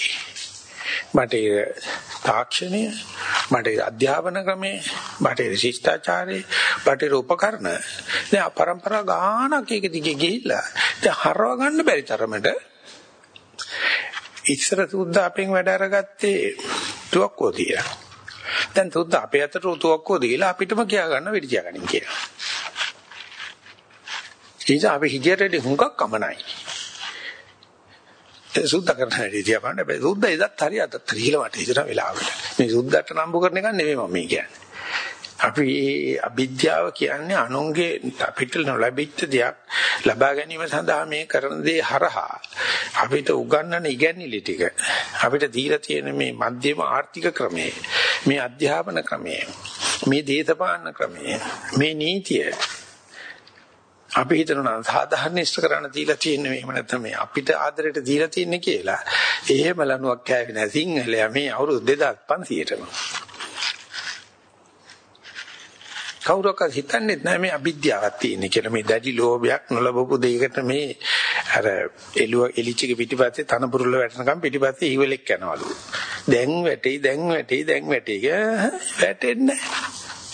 බටහිර තාක්ෂණය, බටහිර අධ්‍යාපන ක්‍රමය, බටහිර ශිෂ්ටාචාරය, බටහිර උපකරණ දැන් පරම්පරා ගානක් එක දිගේ ගිහිල්ලා දැන් හරව ගන්න බැරි තරමට ඉස්සර සුද්ධ අපෙන් වැඩ අරගත්තේ තුවක්කුව තියලා. දැන් සුද්ධ අපේ අතට තුවක්කුව දීලා අපිටම කියා ගන්න වෙඩි තියා ගන්න කියලා. ඉතින් අපි හිජරේදී හුඟක් කමනයි. ඒ සුද්ධ කරන හැටි තියා බලන්න බෑ. සුද්ධ එදත් හරි අදත් හරි කියලා මට හිතන වෙලාවට. මේ සුද්ධට නම්බු කරන එක නෙමෙයි මම කියන්නේ. අපි මේ අවිද්‍යාව කියන්නේ අනුන්ගේ අපිට නොලැබිච්ච දෙයක් ලබා ගැනීම සඳහා මේ කරන දේ හරහා අපිට උගන්වන ඉගැන්විලි ටික අපිට දීලා තියෙන මේ මධ්‍යම ආර්ථික ක්‍රමය මේ අධ්‍යාපන ක්‍රමය මේ දේශපාලන ක්‍රමය මේ නීතිය අපි හිතනවා සාධාරණ ඉෂ්ට කරන්න දීලා තියෙන්නේ එහෙම නැත්නම් මේ අපිට ආදරයට දීලා තියෙන්නේ කියලා. එහෙම ලනුවක් කෑවේ නැහැ. සිංහලයා මේ අවුරුදු 2500ටම කවුරක්වත් හිතන්නේ නැහැ මේ අවිද්‍යාවක් තියෙන කියලා. මේ දැඩි ලෝභයක් නොලබපු දෙයකට මේ අර එළුව එලිච්චගේ පිටිපස්සේ තනපුරුල්ල වැටෙනකම් පිටිපස්සේ ඊවලෙක් යනවලු. දැන් වැටෙයි දැන් වැටෙයි දැන් වැටෙයි වැටෙන්නේ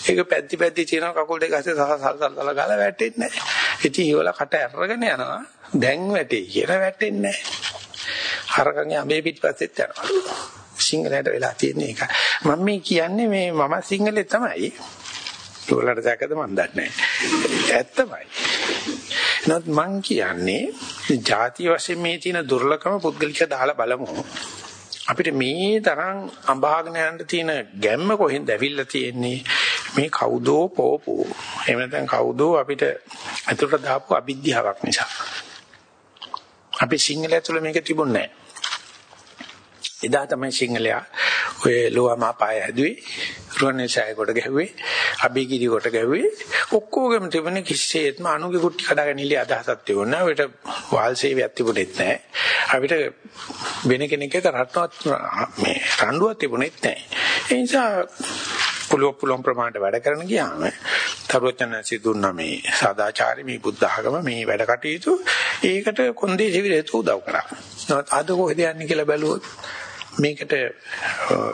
ඒක පැද්දි පැද්දි තියෙන කකුල් දෙක අස්සේ සහ සල් සල් සල් ගාලා වැටෙන්නේ නැහැ ඉතින් ඊවල කට ඇරගෙන යනවා දැන් වැටෙයි කියලා වැටෙන්නේ නැහැ හරකගේ අඹේ පිටිපස්සෙත් යනවලු සිංහලයට වෙලා තියෙන එක මම මේ කියන්නේ මේ මම සිංහලේ තමයි ඒගොල්ලන්ට දැකද මන් දන්නේ නැහැ. ඇත්තමයි. නමුත් මං කියන්නේ ಜಾති වශයෙන් මේ තියෙන දුර්ලභම පුද්ගලික දාලා බලමු. අපිට මේ තරම් අභාගන යන්න තියෙන ගැම්ම කොහෙන්ද ඇවිල්ලා තියෙන්නේ? මේ කවුදෝ පෝපෝ. එහෙම නැත්නම් කවුදෝ අපිට අතුරට දාපු අවිද්‍යාවක් නිසා. අපි සිංහල ඇතුළේ මේක තිබුණේ නැහැ. එදා තමයි සිංහලයා ඔය ලෝවා පාය හැදුවේ රුවන්වැලිසෑය කොට ගැහුවේ අබේගිරි කොට ගැහුවේ ඔක්කොගෙම තිබුණේ කිසිසේත්ම අනුගේ කුටි කඩාගෙන ඉල්ල අදහසක් තිබුණා අපිට වාල් සේවයක් තිබුණෙත් නැහැ අපිට වෙන කෙනෙක් එක්ක රටවත් මේ රණ්ඩුවක් තිබුණෙත් නැහැ ඒ නිසා පුළුවන් පුළුවන් ප්‍රමාණයට වැඩ කරන ගියාම තරුවචනන්සි දුන්නා මේ සදාචාරي මේ බුද්ධ ආගම මේ වැඩ කටයුතු ඒකට කොන්දේ සිවිලට උදව් කරා. නමුත් අද කොහෙද යන්නේ කියලා බැලුවොත් මේකට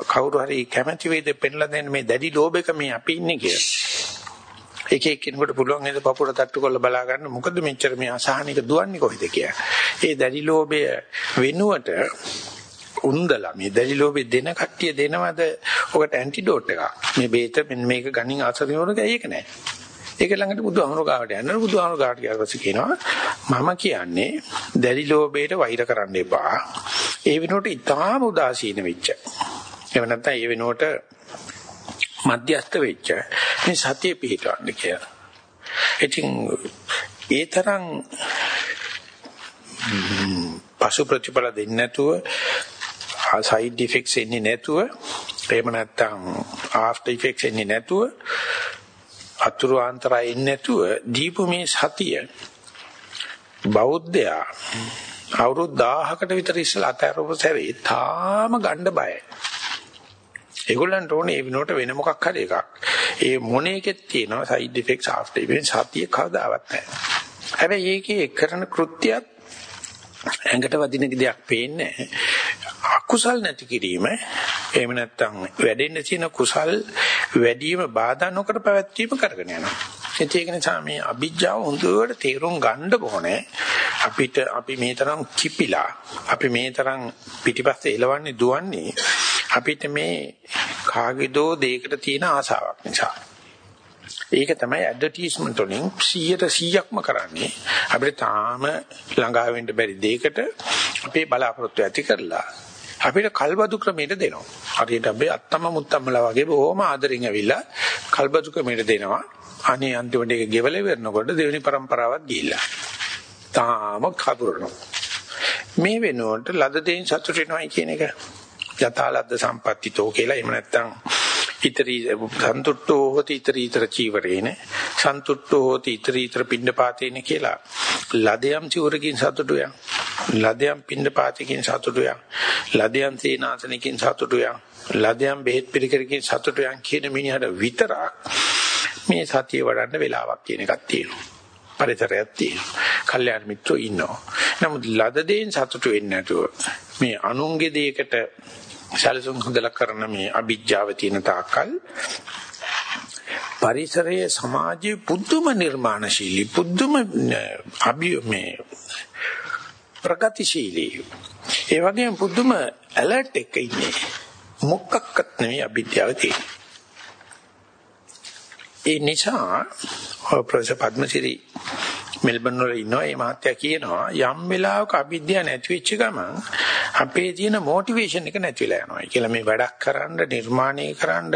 කවුරු හරි කැමැති වේද පෙන්ලා දෙන්න මේ දැඩි ලෝභයක මේ අපි ඉන්නේ කියලා. එක එක්කිනෙකුට පුළුවන් නේද පපුර තට්ටු කරලා බලා ගන්න මොකද මෙච්චර මේ අසහනික දුවන්නේ කොහෙද කියලා. ඒ දැඩි ලෝභය වෙනුවට උන්දලා මේ දැඩි ලෝභය දෙන කට්ටිය දෙනවද ඔකට ඇන්ටිඩෝට් එකක්. මේ බේත මෙන්න මේක ගණන් ආසරිනවලක ඒක නෑ. ඒක ළඟට බුදුහාමුදුර ගාවට යනවා බුදුහාමුදුර ගාවට ගියාට පස්සේ කියනවා මම කියන්නේ දැඩි ලෝභයට වෛර කරන්න එපා. ඒ වෙනුවට ඊටාම උදාසීන වෙච්ච. එහෙම නැත්නම් ඒ වෙනුවට මධ්‍යස්ත වෙච්ච මේ සතිය පිහිටවන්න කියලා. ඉතින් ඒ තරම් පසු ප්‍රතිඵල දෙන්නේ නැතුව සයිඩ් ඉෆෙක්ට්ස් එන්නේ නැතුව එහෙම නැත්නම් ආෆ්ටර් ඉෆෙක්ට්ස් එන්නේ නැතුව අතුරු ආන්තරය එන්නේ නැතුව දීපු මේ සතිය බෞද්ධයා අවුරුදු 1000කට විතර ඉස්සලා අතහැරපු සැරේ තාම ගන්න බයයි. ඒගොල්ලන්ට ඕනේ ඒ විනෝට වෙන මොකක් හරි එකක්. ඒ මොන එකෙත් තියෙනවා සයිඩ් ඉෆෙක්ට්ස් ආෆ්ටර් ඉවෙන්ට් සතිය කවදාවත් නැහැ. හැබැයි ඒකේ කරන කෘත්‍යයක් ඇඟට වදින දෙයක් පේන්නේ අකුසල් නැති කිරීම එහෙම නැත්නම් වැඩෙන්න තියෙන කුසල් වැඩිම බාධා නොකර පැවැත්වීම කරගෙන යනවා. ඒක නිසා මේ අභිජ්ජාව හොඳට තේරුම් ගන්න ඕනේ. අපිට අපි මේ තරම් කිපිලා අපි මේ තරම් පිටිපස්සේ එලවන්නේ දුවන්නේ අපිට මේ කාගේදෝ දෙයකට තියෙන ආසාවක් නිසා. ඒක තමයි ඇඩ්වර්ටයිස්මන්ට් වලින් 100%ක්ම කරන්නේ. අපිට තාම ළඟා වෙන්න බැරි දෙයකට අපේ බලාපොරොත්තු ඇති කරලා අපිට කල්බදු ක්‍රමයට දෙනවා. හරියට අපි අත්තම මුත්තම්මලා වගේ බොහොම ආදරෙන් ඇවිල්ලා කල්බදු ක්‍රමයට දෙනවා. අනේ අන්තිමට ඒක ගෙවල වෙනකොට දෙවෙනි પરම්පරාවක් ගිහිල්ලා. තාම කපුරනවා. මේ වෙනුවට ලද දෙයින් සතුට වෙනවයි කියන එක යථාලද්ද සම්පත්තිතෝ කියලා එහෙම නැත්නම් ඉතරි සන්තුට්ඨෝ හෝති ඉතරීතර චීවරේන සන්තුට්ඨෝ හෝති ඉතරීතර පින්නපාතේන කියලා ලදයම් චිවරකින් සතුටු යම් ලදයම් පින්නපාතකින් සතුටු යම් ලදයම් සේනාසනකින් සතුටු යම් ලදයම් බෙහෙත් පිළිකරකින් සතුටු යම් කියන මිනිහට විතරක් මේ සතිය වඩන්න වෙලාවක් කියන එකක් තියෙනවා පරිසරයක් තියෙනවා. කල්යාණ මිත්‍රෝ ඉන්නවා. නමුත් ලද දෙයින් සතුටු වෙන්නේ නැතුව මේ අනුන්ගේ දෙයකට සැලසුම් හදලා කරන මේ අභිජ්ජාව තියෙන තාක්කල් පරිසරයේ සමාජයේ පුදුම නිර්මාණශීලී පුදුම අභි මේ ප්‍රගතිශීලී. ඒ වගේම පුදුම ඇලර්ට් එක ඉන්නේ. මොකක්වත් නෙවෙයි අභිජ්ජාව තියෙන්නේ. ඒ නිසා ප්‍රොෆෙසර් පද්මසිරි මෙල්බන් වල ඉන්නවා මේ මහත්තයා කියනවා යම් වෙලාවක අවිද්‍යාව නැති වෙච්ච ගමන් අපේ තියෙන මොටිවේෂන් එක නැති වෙලා යනවා. කියලා මේ වැඩක් කරන්න නිර්මාණය කරන්න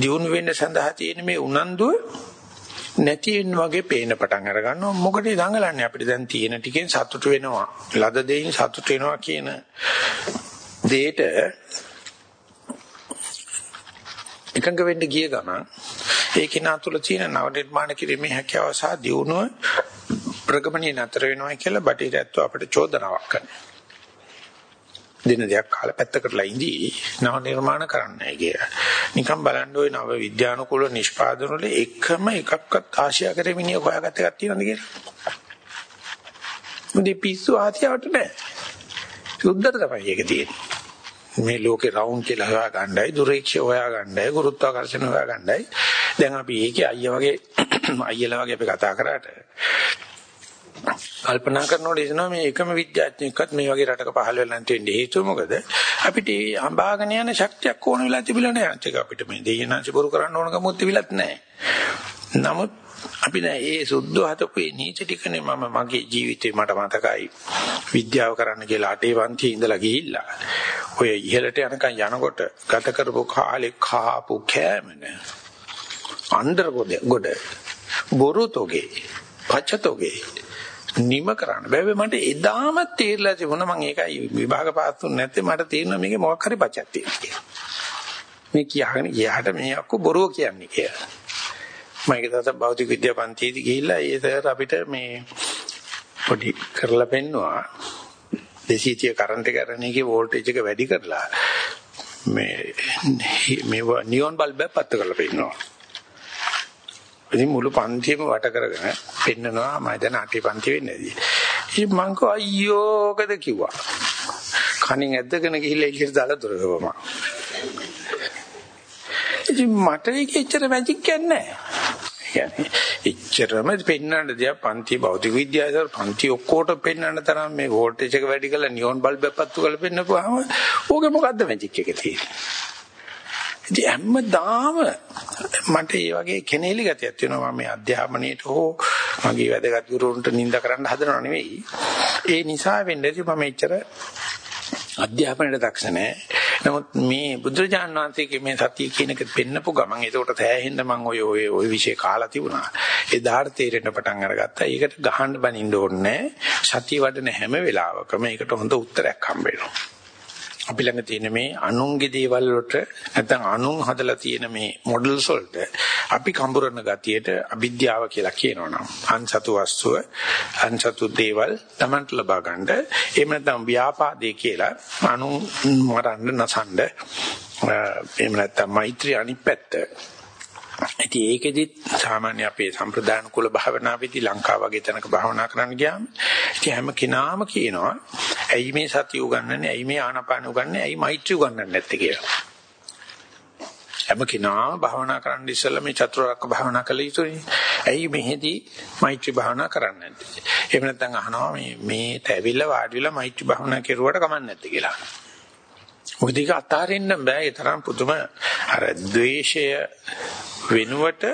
දියුණු වෙන්න සඳහා තියෙන මේ උනන්දුව නැති වෙන වගේ පේන පටන් අර ගන්නවා මොකටද දඟලන්නේ අපිට දැන් තියෙන ටිකෙන් සතුට වෙනවා ලද දෙයින් සතුට වෙනවා කියන දෙයට එකඟ වෙන්න ගිය ගමන් ඒ කෙනා තුළ තියෙන නව නිර්මාණ කිරීමේ හැකියාව සහ දියුණුව ප්‍රගමණය නතර වෙනවා කියලා බටහිරත්ව අපිට චෝදනාවක් කරනවා. දින දෙකක් කාලා පැත්තකටලා ඉඳී නව නිර්මාණ කරන්නයි කිය. නිකන් බලන්න ওই නව විද්‍යානුකූල නිෂ්පාදන වල එකම එකක්වත් ආශියාකරේ මිනිහ හොයාගත්ත එකක් තියෙනවද කියලා. මුදී පිස්සු ආතියට නෑ. සුද්ධට තමයි ඒක තියෙන්නේ. මේ ලෝකේ රවුන්ඩ් කියලා හොයා ගන්නයි දුරේක්ෂය හොයා ගන්නයි ගුරුත්වාකර්ෂණ හොයා ගන්නයි දැන් අපි ඒකේ අයියා වගේ අයියලා වගේ අපි කතා කරාට කල්පනා කරනකොට එනවා මේ එකම විද්‍යාඥයෙක්වත් මේ වගේ රටක පහළ වෙලා නැති වෙන්නේ හේතුව මොකද? අපිට අඹාගෙන යන ශක්තියක් ඕන වෙලා තිබිලා නැහැ. ඒක අපිට මේ දෙයනාංශ පුරු කරන්න ඕන කමොත් තිබිලත් නැහැ. නමුත් අපි නෑ ඒ සුද්ධ හතපේ නීච ටිකනේ මම මගේ ජීවිතේ මට මතකයි. විද්‍යාව කරන්න කියලා අටේ පන්තියේ ඉඳලා ගිහිල්ලා. ඔය ඉහළට යනකම් යනකොට ගත කරපු කාලේ කාපු කෑමනේ අnder ගොඩ බොරුතෝගේ පචතෝගේ නිම කරන්න. බෑ මට එදාම තේරලා තිබුණා මම ඒකයි විභාග පාස් වුනේ නැත්නම් මට තේරෙනවා මේකේ මොකක් හරි පචක් තියෙනවා කියලා. මේ කියහගෙන ගියාට මේ අක්කු බොරුව කියන්නේ කියලා. මම ඒක තමයි භෞතික විද්‍යා පන්තියේදී ගිහිල්ලා ඒ සර් අපිට මේ පොඩි කරලා පෙන්නවා. 230 කරන්ට් එක අරන එකේ වෝල්ටේජ් එක වැඩි කරලා මේ මේ නියොන් බල්බ් එක පත්ත කරලා පෙන්නවා. ඉතින් මුළු පන්තියම වට කරගෙන පෙන්නනවා මම දැන් අටේ පන්ති වෙන්නේදී. ඉතින් මං කෝ අයියෝකද කිව්වා. කණින් ඇද්දගෙන ගිහිල්ලා එළියට දාලා දොරගවම. ඉතින් මට ඒක එච්චර මැජික් කියන්නේ නැහැ. එච්චරම පෙන්වන්න දෙයක් පන්ති භෞතික විද්‍යාවේ පන්ති ඔක්කොට පෙන්වන්න තරම් මේ වෝල්ටේජ් එක වැඩි කරලා නියොන් බල්බ් එකක් පත්තු කරලා පෙන්නපුවාම ඕකේ මොකද්ද මැජික් එක තියෙන්නේ. ඉතින් හැමදාම මට මේ වගේ කෙනෙලි ගතියක් තියෙනවා මම මේ අධ්‍යාපනයේට හෝ මගේ වැදගත් ගුරුවරුන්ට නිඳ කරන්න හදනව නෙවෙයි. ඒ නිසා වෙන්නේ මම එච්චර අධ්‍යාපනයේ දක්ෂ නැහැ. නමුත් මේ බුදුරජාණන් වහන්සේගේ මේ සතිය කියන එක පෙන්නපු ගමන් ඒකට තෑහෙන්න මම ඔය ඔය ඔය વિશે කාලා තිබුණා. එදාට තේරෙන්න පටන් අරගත්තා. ඒකට ගහන්න බනින්න ඕනේ සතිය වඩන හැම වෙලාවකම ඒකට හොඳ උත්තරයක් හම්බ වෙනවා. අපි ළඟ තියෙන මේ අනුන්ගේ දේවල් වලට නැත්නම් අනුන් හදලා තියෙන මේ මොඩල්ස් වලට අපි කඹරන ගතියට අවිද්‍යාව කියලා කියනවනම් අන්සතු වස්තුව අන්සතු දේවල් Tamanට ලබා ගන්න. එහෙම නැත්නම් ව්‍යාපාදේ කියලා අනුන් මරන්න නසන්න එහෙම නැත්නම් මෛත්‍රී අනිත් පැත්ත ඉතින් ඒකෙදිත් සාමාන්‍ය අපේ සම්ප්‍රදාන කුල භාවනාවේදී ලංකාව වගේ තැනක භාවනා කරන්න ගියාම ඉතින් හැම කෙනාම කියනවා ඇයි මේ සතිය උගන්වන්නේ ඇයි මේ ආනාපාන උගන්වන්නේ ඇයි මෛත්‍රී උගන්වන්නේ නැත්තේ කියලා. හැම කෙනා භාවනා කරන්න ඉස්සෙල්ලා මේ චතුරාර්ය භාවනා කළ යුතුයි. ඇයි මෙහෙදී මෛත්‍රී භාවනා කරන්නේ නැත්තේ? එහෙම නැත්නම් අහනවා මේ මේට ඇවිල්ලා වාඩි වෙලා මෛත්‍රී භාවනා කරුවට කමක් නැත්තේ කියලා. මොකද ඒක අතාරින්න බෑ ඒ තරම් පුදුම අර ද්වේෂය වෙනුවට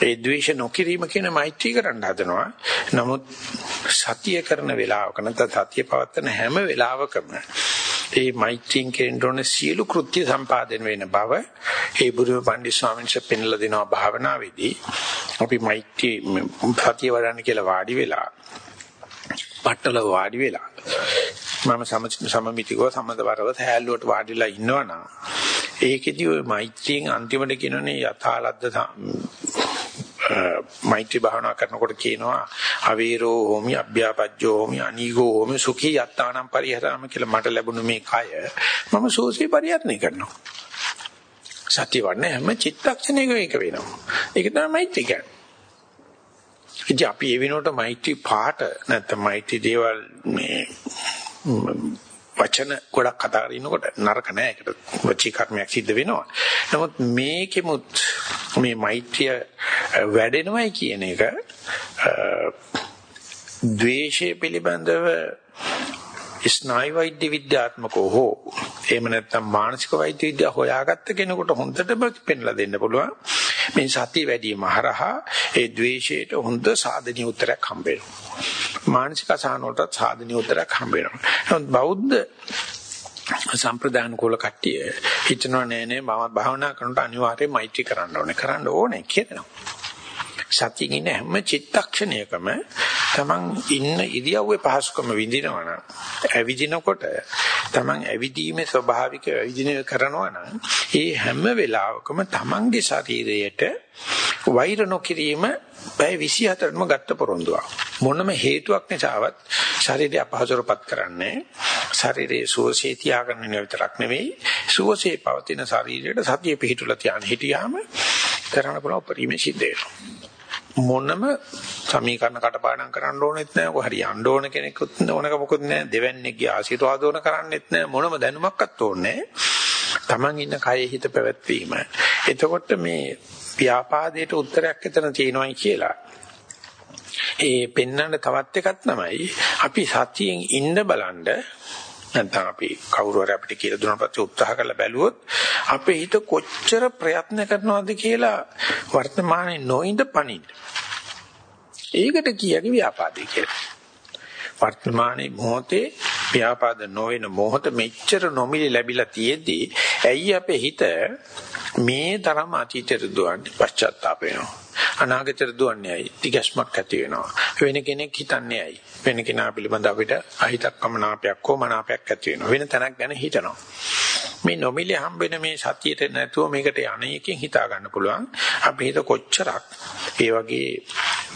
ඒ ද්වේෂ නොකිරීම කියන මෛත්‍රී කරන්න හදනවා. නමුත් සතිය කරන වෙලාවක නැත්නම් සතිය පවත්වන හැම වෙලාවකම ඒ මෛත්‍රියෙන් කෙරෙන්න ඕන සියලු කෘත්‍ය සම්පාදනය වෙන බව ඒ බුදු පණ්ඩිත ස්වාමීන් වහන්සේ පෙන්ලා දෙනවා භාවනාවේදී අපි මෛත්‍රී සතිය වඩන්න කියලා වාඩි වෙලා පట్టල වාඩි වෙලා මම සමමිතිකව සම්මතවරව සෑල්ලුවට වාඩිලා ඉන්නවනම් ඒකෙදි ඔය මෛත්‍රියෙන් අන්තිමට කියනනේ යථාලද්ද මෛත්‍රී භාවනා කරනකොට කියනවා අවීරෝ හෝමි අභ්‍යාපජ්ජෝ හෝමි අනීගෝ හෝමි සුඛී යත්තානම් පරිහරාම කියලා මට ලැබුණු මේ කය මම සෝසී පරිහරණය කරනවා. සත්‍ය වන්නේ හැම චිත්තක්ෂණයකම ඒක වෙනවා. ඒක තමයි මෛත්‍රී කියන්නේ. ඉතින් අපි ඒ වෙනුවට මෛත්‍රී පාට නැත්නම් මෛත්‍රී දේවල් මේ වචන ගොඩක් කතා කරනකොට නරක නෑ. ඒකට වචී කර්මයක් සිද්ධ වෙනවා. නමුත් මේකෙමුත් මේ මෛත්‍රිය වැඩෙනවයි කියන එක ද්වේෂය පිළිබඳව ස්නායු වෛද්‍ය විද්‍යාත්මකව හෝ එහෙම නැත්නම් මානසික වෛද්‍ය විද්‍යාව හොයාගත්ත කෙනෙකුට හොඳටම පෙන්ලා දෙන්න පුළුවන්. මේ සතිය වැඩිම හරහා ඒ ද්වේෂයට හොඳ සාධනීය උත්තරයක් හම්බ වෙනවා. මානසික අසහන වලට සාධනීය උත්තරයක් හම්බ වෙනවා නමුත් බෞද්ධ සම්ප්‍රදාන කුල කට්ටිය හිතනවා නෑ නෑ මම භාවනා කරනකොට අනිවාර්යයෙන් මෛත්‍රී කරන්න ඕනේ කරන්න ඕනේ කියනවා. සතියින් ඉන්න හැම චිත්තක්ෂණයකම තමන් ඉන්න ඉරියව්වේ පහසුකම විඳිනවා නම් ඇවිදිනකොට තමන් ඇවිදීමේ ස්වභාවික ඇවිදින කරනවා නම් ඒ හැම වෙලාවකම තමන්ගේ ශරීරයට වෛර නොකිරීම බය 24ම ගත්ත පොරොන්දුවක්. මොනම හේතුවක් නිසාවත් ශරීරය අපහසුරපත් කරන්නේ ශරීරයේ සුවසේ තියාගන්න විතරක් නෙවෙයි සුවසේ පවතින ශරීරයට සතිය පිහිටුලා තියාන හිටියාම කරන්න පුළුවන් උපරිම සිද්ධ වෙනවා. මොනම සමීකරණ කටපාඩම් කරන්න ඕනෙත් නැහැ. කොහරි යන්න ඕන කෙනෙකුත් ඕනක මොකුත් නැහැ. දෙවන්නේගේ ආශිර්වාද ඕන කරන්නෙත් නැහැ. මොනම දැනුමක්වත් ඕනේ තමන් ඉන්න කයෙ හිත පැවැත්වීම. එතකොට මේ ව්‍යාපාදයට උත්තරයක් එතන තියෙනවායි කියලා. ඒ පෙන්වන්න තවත් එකක් තමයි අපි සතියෙන් ඉන්න බලන්න නැත්නම් අපි කවුරු හරි අපිට කියලා දුන්නා පස්සේ උත්සාහ කරලා බැලුවොත් අපේ හිත කොච්චර ප්‍රයත්න කරනවද කියලා වර්තමානයේ නොඉඳ පණින්න. ඒකට කියකි ව්‍යාපාදේ කියලා. වර්තමානයේ මොහොතේ ව්‍යාපාද නොවන මොහොත මෙච්චර නොමිලි ලැබිලා තියෙද්දී ඇයි අපේ හිත මේ තරම් අතීතයට දුවන්නේ පශ්චාත්තාප වෙනවා. අනාගතයට දුවන්නේ ඇයි? තිගැස්මක් ඇති වෙනවා. වෙන කෙනෙක් හිතන්නේ ඇයි? වෙන කෙනා පිළිබඳ අපිට අහිතක්කමනාපයක් හෝ මනාපයක් ඇති වෙනවා. වෙන තැනක් ගැන හිතනවා. මේ නොමිලේ හම්බෙන මේ සතියට නැතුව මේකට යණයකින් හිතා ගන්න පුළුවන්. අපි හිත කොච්චරක් ඒ වගේ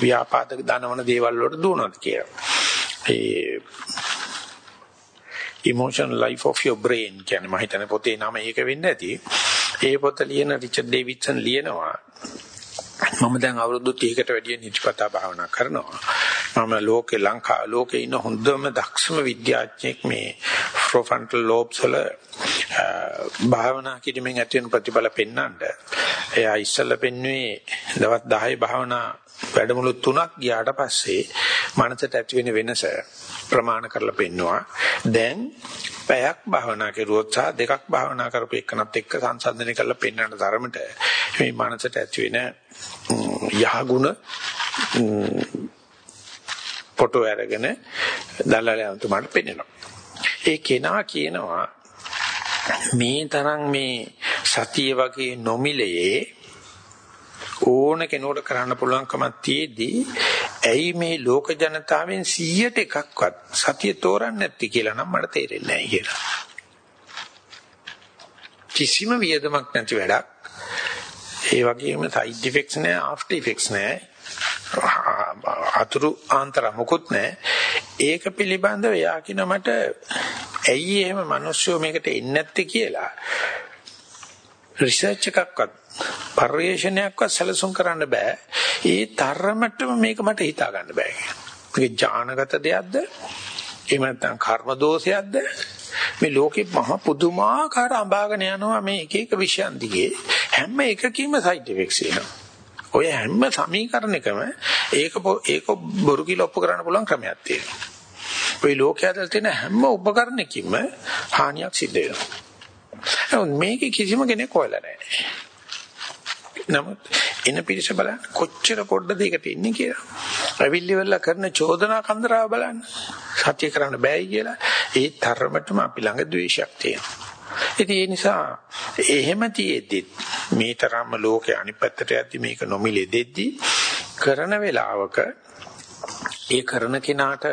ව්‍යාපාදක දනවන දේවල් වලට දුවනවද කියලා. ඒ emotional life of your brain කියන්නේ මම හිතන්නේ පොතේ නම ඒක වෙන්න ඇති. ඒ පොත ලියන රිචඩ් ඩේවිඩ්සන් ලියනවා මම දැන් අවුරුදු 30කට වැඩිය නිතිපතා භාවනා කරනවා. මම ලෝකේ ලංකා ලෝකේ ඉන්න හොඳම දක්ෂම විද්‍යාඥයෙක් මේ ප්‍රොෆන්ටල් ලෝබ්ස් වල භාවනා කිරීමෙන් ඇති වෙන ප්‍රතිඵල පෙන්වන්නද. එයා ඉස්සෙල්ලා පෙන්වුවේ දවස් 10 භාවනා වැඩමුළු තුනක් ගියාට පස්සේ මනසට ඇති වෙන වෙනස ප්‍රමාණ කරලා පෙන්නවා. දැන් පැයක් භාවනා කරුවොත් සහ දෙකක් භාවනා කරපු එකනත් එක්ක සංසන්දනය කරලා පෙන්වන්න තරමට මේ මනසට ඇති වෙන යහගුණ ෆොටෝ අරගෙන දල්ලාලයන්තුමාට පෙන්නනවා. ඒ කෙනා කියනවා මේ තරම් මේ සතිය වගේ නොමිලයේ ඕන කෙනෙකුට කරන්න පුළුවන්කමක් තියේදී ඇයි මේ ලෝක ජනතාවෙන් 100ට එකක්වත් සතිය තෝරන්නේ නැති කියලා නම් මට තේරෙන්නේ නැහැ කියලා. කිසිම වියදමක් නැති වැඩක්. ඒ වගේම සයිඩ් ඉෆෙක්ට්ස් නැහැ, ආෆ්ටර් ඉෆෙක්ට්ස් නැහැ. අතුරු ආන්තර මොකුත් නැහැ. ඒක පිළිබඳව එයා කියන මට ඇයි එහෙම මිනිස්සු මේකට එන්නේ නැත්තේ කියලා රිසර්ච් එකක්වත් පර්යේෂණයක්වත් සැලසුම් කරන්න බෑ. ඒ තරමටම මේක මට හිතා ගන්න බෑ. මේක ඥානගත දෙයක්ද? එහෙම නැත්නම් කර්ම දෝෂයක්ද? මේ ලෝකෙ මහ පුදුමාකාර අඹාගෙන යනවා මේ එක එක විෂයන් දිගේ හැම එකකින්ම සයිඩ් ඉෆෙක්ට්ස් එනවා. ඔය හැම සමීකරණයකම ඒක ඒක බොරු කියලා ඔප්පු කරන්න පුළුවන් ක්‍රමයක් තියෙනවා. ඔය ලෝකයේ ඇතුළත තියෙන හැම උපකරණයකින්ම හානියක් සිද්ධ වෙනවා. මේකේ කිසිම කෙනෙක් හොයලා නැහැ. නමුත් එන පිරිස බලන්න කොච්චර පොඩ්ඩද ඒකට ඉන්නේ කියලා. අවිල්ලිවල කරන චෝදනා කන්දරාව බලන්න. සත්‍ය කරන්න බෑයි කියලා. ඒ තරමටම අපි ළඟ ද්වේෂයක් තියෙනවා. ඉතින් ඒ නිසා එහෙම තියෙද්දි මේ තරම්ම ලෝකේ අනිත් පැත්තට යද්දි මේක නොමිලේ දෙද්දි කරන වෙලාවක ඒ කරන කෙනාට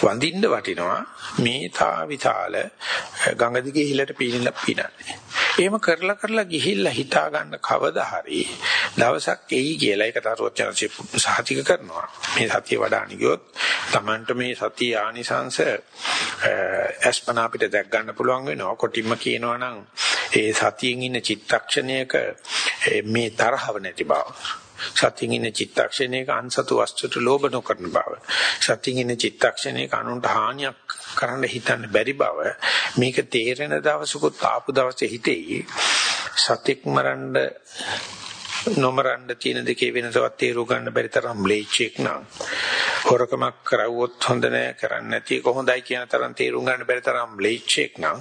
වඳින්න වටිනවා මේ තා විශාල ගඟ දිගේ හිලට පීනලා පීනන්නේ. එහෙම කරලා කරලා ගිහිල්ලා හිතා ගන්න කවදා හරි දවසක් එයි කියලා ඒක තරුවචනසේ සාතික කරනවා. මේ සතිය වඩාණ ගියොත් Tamanට මේ සතිය ආනිසංශ අස්පනා අපිට දැක් ගන්න පුළුවන් වෙනවා. කොටින්ම කියනවා නම් ඒ සතියෙන් ඉන්න චිත්තක්ෂණයක මේ තරහව නැති බව. සතියින් ඉන්න චිත්තක්ෂණයක අන්සතු වස්තුට ලෝභ නොකරන බව. සතියින් ඉන්න චිත්තක්ෂණයක අනුන්ට හානියක් කරන්න හිතන්න බැරි බව. මේක තේරෙන දවසකුත් ආපු දවසේ හිතෙයි සතික් මරන්න නොමරන්න තියෙන දෙකේ වෙනසවත් තේරුම් ගන්න බැරි තරම් බ්ලේචෙක් නම් හොරකමක් කරවුවොත් හොඳ නෑ කරන්නේ නැති කොහොඳයි කියන තරම් තේරුම් ගන්න බැරි තරම් බ්ලේචෙක් නම්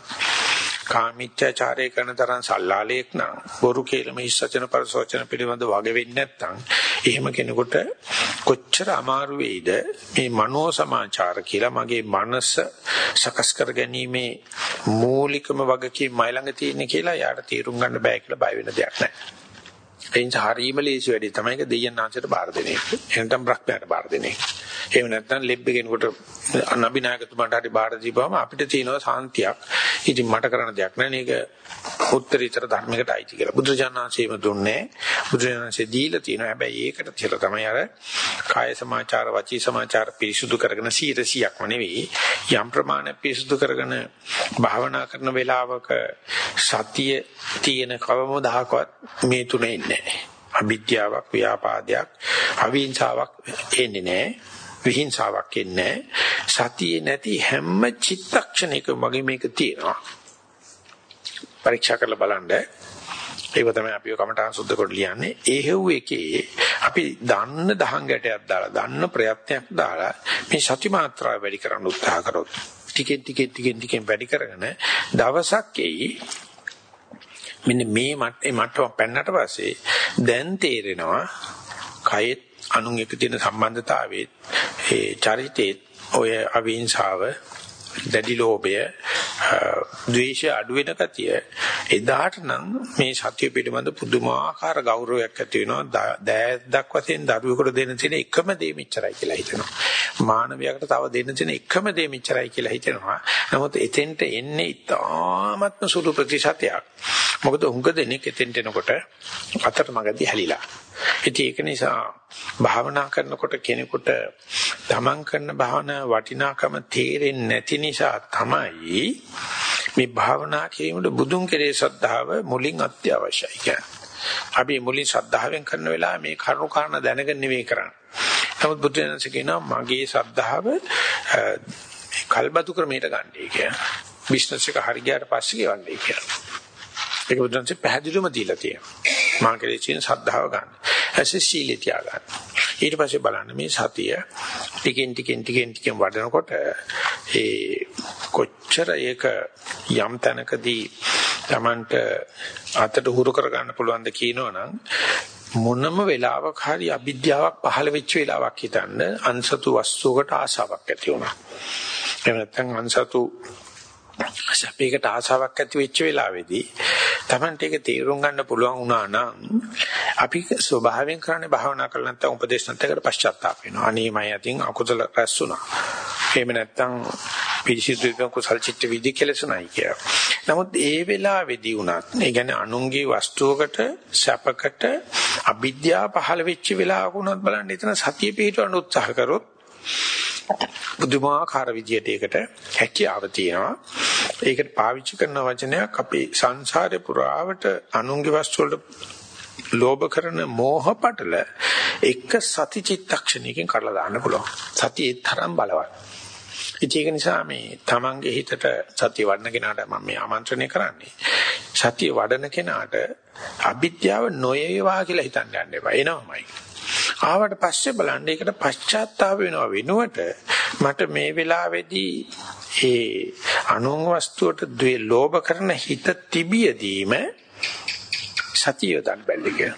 කාමීත්‍යාචාරය කරන තරම් සල්ලාලයක් නම් බොරු කියලා මේ සචන පරසෝචන පිළිබඳ වගේ වෙන්නේ නැත්නම් එහෙම කෙනෙකුට කොච්චර අමාරු වෙයිද මේ මනෝ සමාචාර කියලා මගේ මනස සකස් කර ගැනීමේ මූලිකම වගකීම් මයි ළඟ තියෙන කියලා යාට තීරුම් ගන්න බෑ කියලා බය වෙන දෙයක් නැහැ. ඒ නිසා හරීම ලේසි වැඩි තමයි ඒක දෙයයන් ආංශයට බාර දෙන එක. එහෙනම් බ්‍රහ්මයාට බාර දෙන එක. එහෙම නැත්නම් ලෙබ් කෙනෙකුට අනබිනායකතුමාට හරි බාර දීපුවම අපිට තියෙනවා සාන්තියක්. ඉතින් මට කරන්න දෙයක් නැහැ. මේක උත්තරීතර ධර්මයකට අයිති කියලා. බුදුජානනාංශයම දුන්නේ. බුදුජානනාංශය දීලා තියෙනවා. හැබැයි ඒකට කියලා තමයි අර කාය සමාචාර වචී සමාචාර පිරිසුදු කරගෙන 100%ක්ම නෙවෙයි යම් ප්‍රමාණයක් පිරිසුදු කරගෙන භාවනා කරන වෙලාවක සතිය තියෙන කවමදාකවත් මේ තුනේ ඉන්නේ නැහැ. අවිද්‍යාවක් ව්‍යාපාදයක් අවිහිංසාවක් එන්නේ නැහැ. විහිංසාවක් එන්නේ සතියේ නැති හැම චිත්තක්ෂණයකම වගේ මේක තියෙනවා. පරීක්ෂා කරලා බලන්න. ඒක තමයි අපි කමඨාන් සුද්ධ කොට ලියන්නේ. ඒ හෙව් එකේ අපි දන්න දහං ගැටයක් දාලා දන්න ප්‍රයත්නයක් දාලා මේ සති මාත්‍රාව වැඩි කරන්න උත්සාහ කරොත් ටිකෙන් ටිකෙන් ටිකෙන් ටිකෙන් වැඩි කරගෙන දවසක් එයි මෙන්න මේ මට්ටේ මට්ටම පෙන්නට පස්සේ දැන් තේරෙනවා කයෙත් අනුන් එක්ක තියෙන සම්බන්ධතාවයේ ඒ චරිතේ ඔය අවිහිංසාව දැඩි ලෝභය ද්වේෂය අඩු වෙන කතිය එදාට නම් මේ සත්‍ය පිළිබඳ පුදුමාකාර ගෞරවයක් ඇති වෙනවා. දෑද්දක් වශයෙන් දරුවෙකුට දෙන්න තියෙන එකම දේ මෙච්චරයි කියලා හිතෙනවා. මානවයාට තව දෙන්න තියෙන එකම දේ මෙච්චරයි කියලා හිතෙනවා. නමුත් එතෙන්ට එන්නේ ඉතාමත්ම සුළු ප්‍රතිශතයක්. මොකද උංග දෙනෙක් එතෙන්ට එනකොට අතරමඟදී හැලිලා. ඉතින් ඒක නිසා භාවනා කරනකොට කෙනෙකුට තමන් කරන භාවනා වටිනාකම තේරෙන්නේ නැති නිසා තමයි මේ භාවනා කිරීමට බුදුන් කෙරේ ශ්‍රද්ධාව මුලින් අත්‍යවශ්‍යයි කියන්නේ. අපි මුලින් ශ්‍රද්ධාවෙන් කරන වෙලාව මේ කරුණු කාරණා දැනගෙන නෙවෙයි කරන්නේ. නමුත් බුදුරජාණන් කියනවා මගේ ශ්‍රද්ධාව කල්බතු ක්‍රමයට ගන්නයි කියන්නේ. බිස්නස් එක හරි ගියාට පස්සේ ගෙවන්නයි කියන්නේ. ඒක බුදුරජාණන් පැහැදිලිවම දීලා තියෙනවා. මා කෙරේ තියෙන ශ්‍රද්ධාව ගන්න. ඇසේ සීලය තියාගන්න. ඊට පස්සේ බලන්න මේ සතිය ටිකෙන් ටිකෙන් ටිකෙන් ටිකෙන් වඩනකොට ඒ කොච්චර ඒක යම් තැනකදී Tamanට අතට හුරු කර ගන්න පුළුවන්ද කියනවනම් මොනම වෙලාවක හරි අවිද්‍යාවක් පහළ වෙච්ච වෙලාවක් හිතන්න අන්සතු වස්තුවකට ආසාවක් ඇති වුණා. එහෙම නැත්නම් අන්සතු සැපයකට ආසාවක් ඇති වෙච්ච වෙලාවේදී Tamante එක තීරුම් ගන්න පුළුවන් වුණා නම් අපි ස්වභාවයෙන් කරන්නේ භාවනා කරලා නැත්නම් උපදේශ නැත්කට පශ්චාත්තාප වෙනවා. අනේ මම යතින් අකුසල රැස් වුණා. එහෙම නැත්නම් පිළිසිදු කුසල් චිත්ත විදි කෙලසුණයි කියලා. නමුත් ඒ වෙලාවේදී උනත් ඒ කියන්නේ අනුන්ගේ වස්තුවකට සැපකට අවිද්‍යාව පහළ වෙච්ච වෙලාවක උනත් බලන්න එතන සතිය පිටවන්න උත්සාහ කරොත් බුදුමාකාර විදියට ඒකට හැකියාව තියෙනවා. ඒකට පාවිච්චි කරන වචනයක් අපි සංසාරේ පුරාවට අනුන්ගේ වස්තු වලට ලෝභ කරන මෝහ පටල එක සති චිත්තක්ෂණයකින් කඩලා දාන්න පුළුවන්. සතියේ තරම් බලවත්. ඒක නිසා මේ තමන්ගේ හිතට සතිය වඩන කෙනාට මම මේ ආමන්ත්‍රණය කරන්නේ. සතිය වඩන කෙනාට අවිද්‍යාව නොයේවා කියලා හිතන්න යන්න එපා. එනවමයි. ආවට පස්සේ බලන්න ඒකට පශ්චාත්තාප වෙනව වෙනුවට මට මේ වෙලාවේදී ඒ අනුංග වස්තුවට ද්වේ ලෝභ කරන හිත තිබියදීම සතිය දන් බැල්ලි කියන.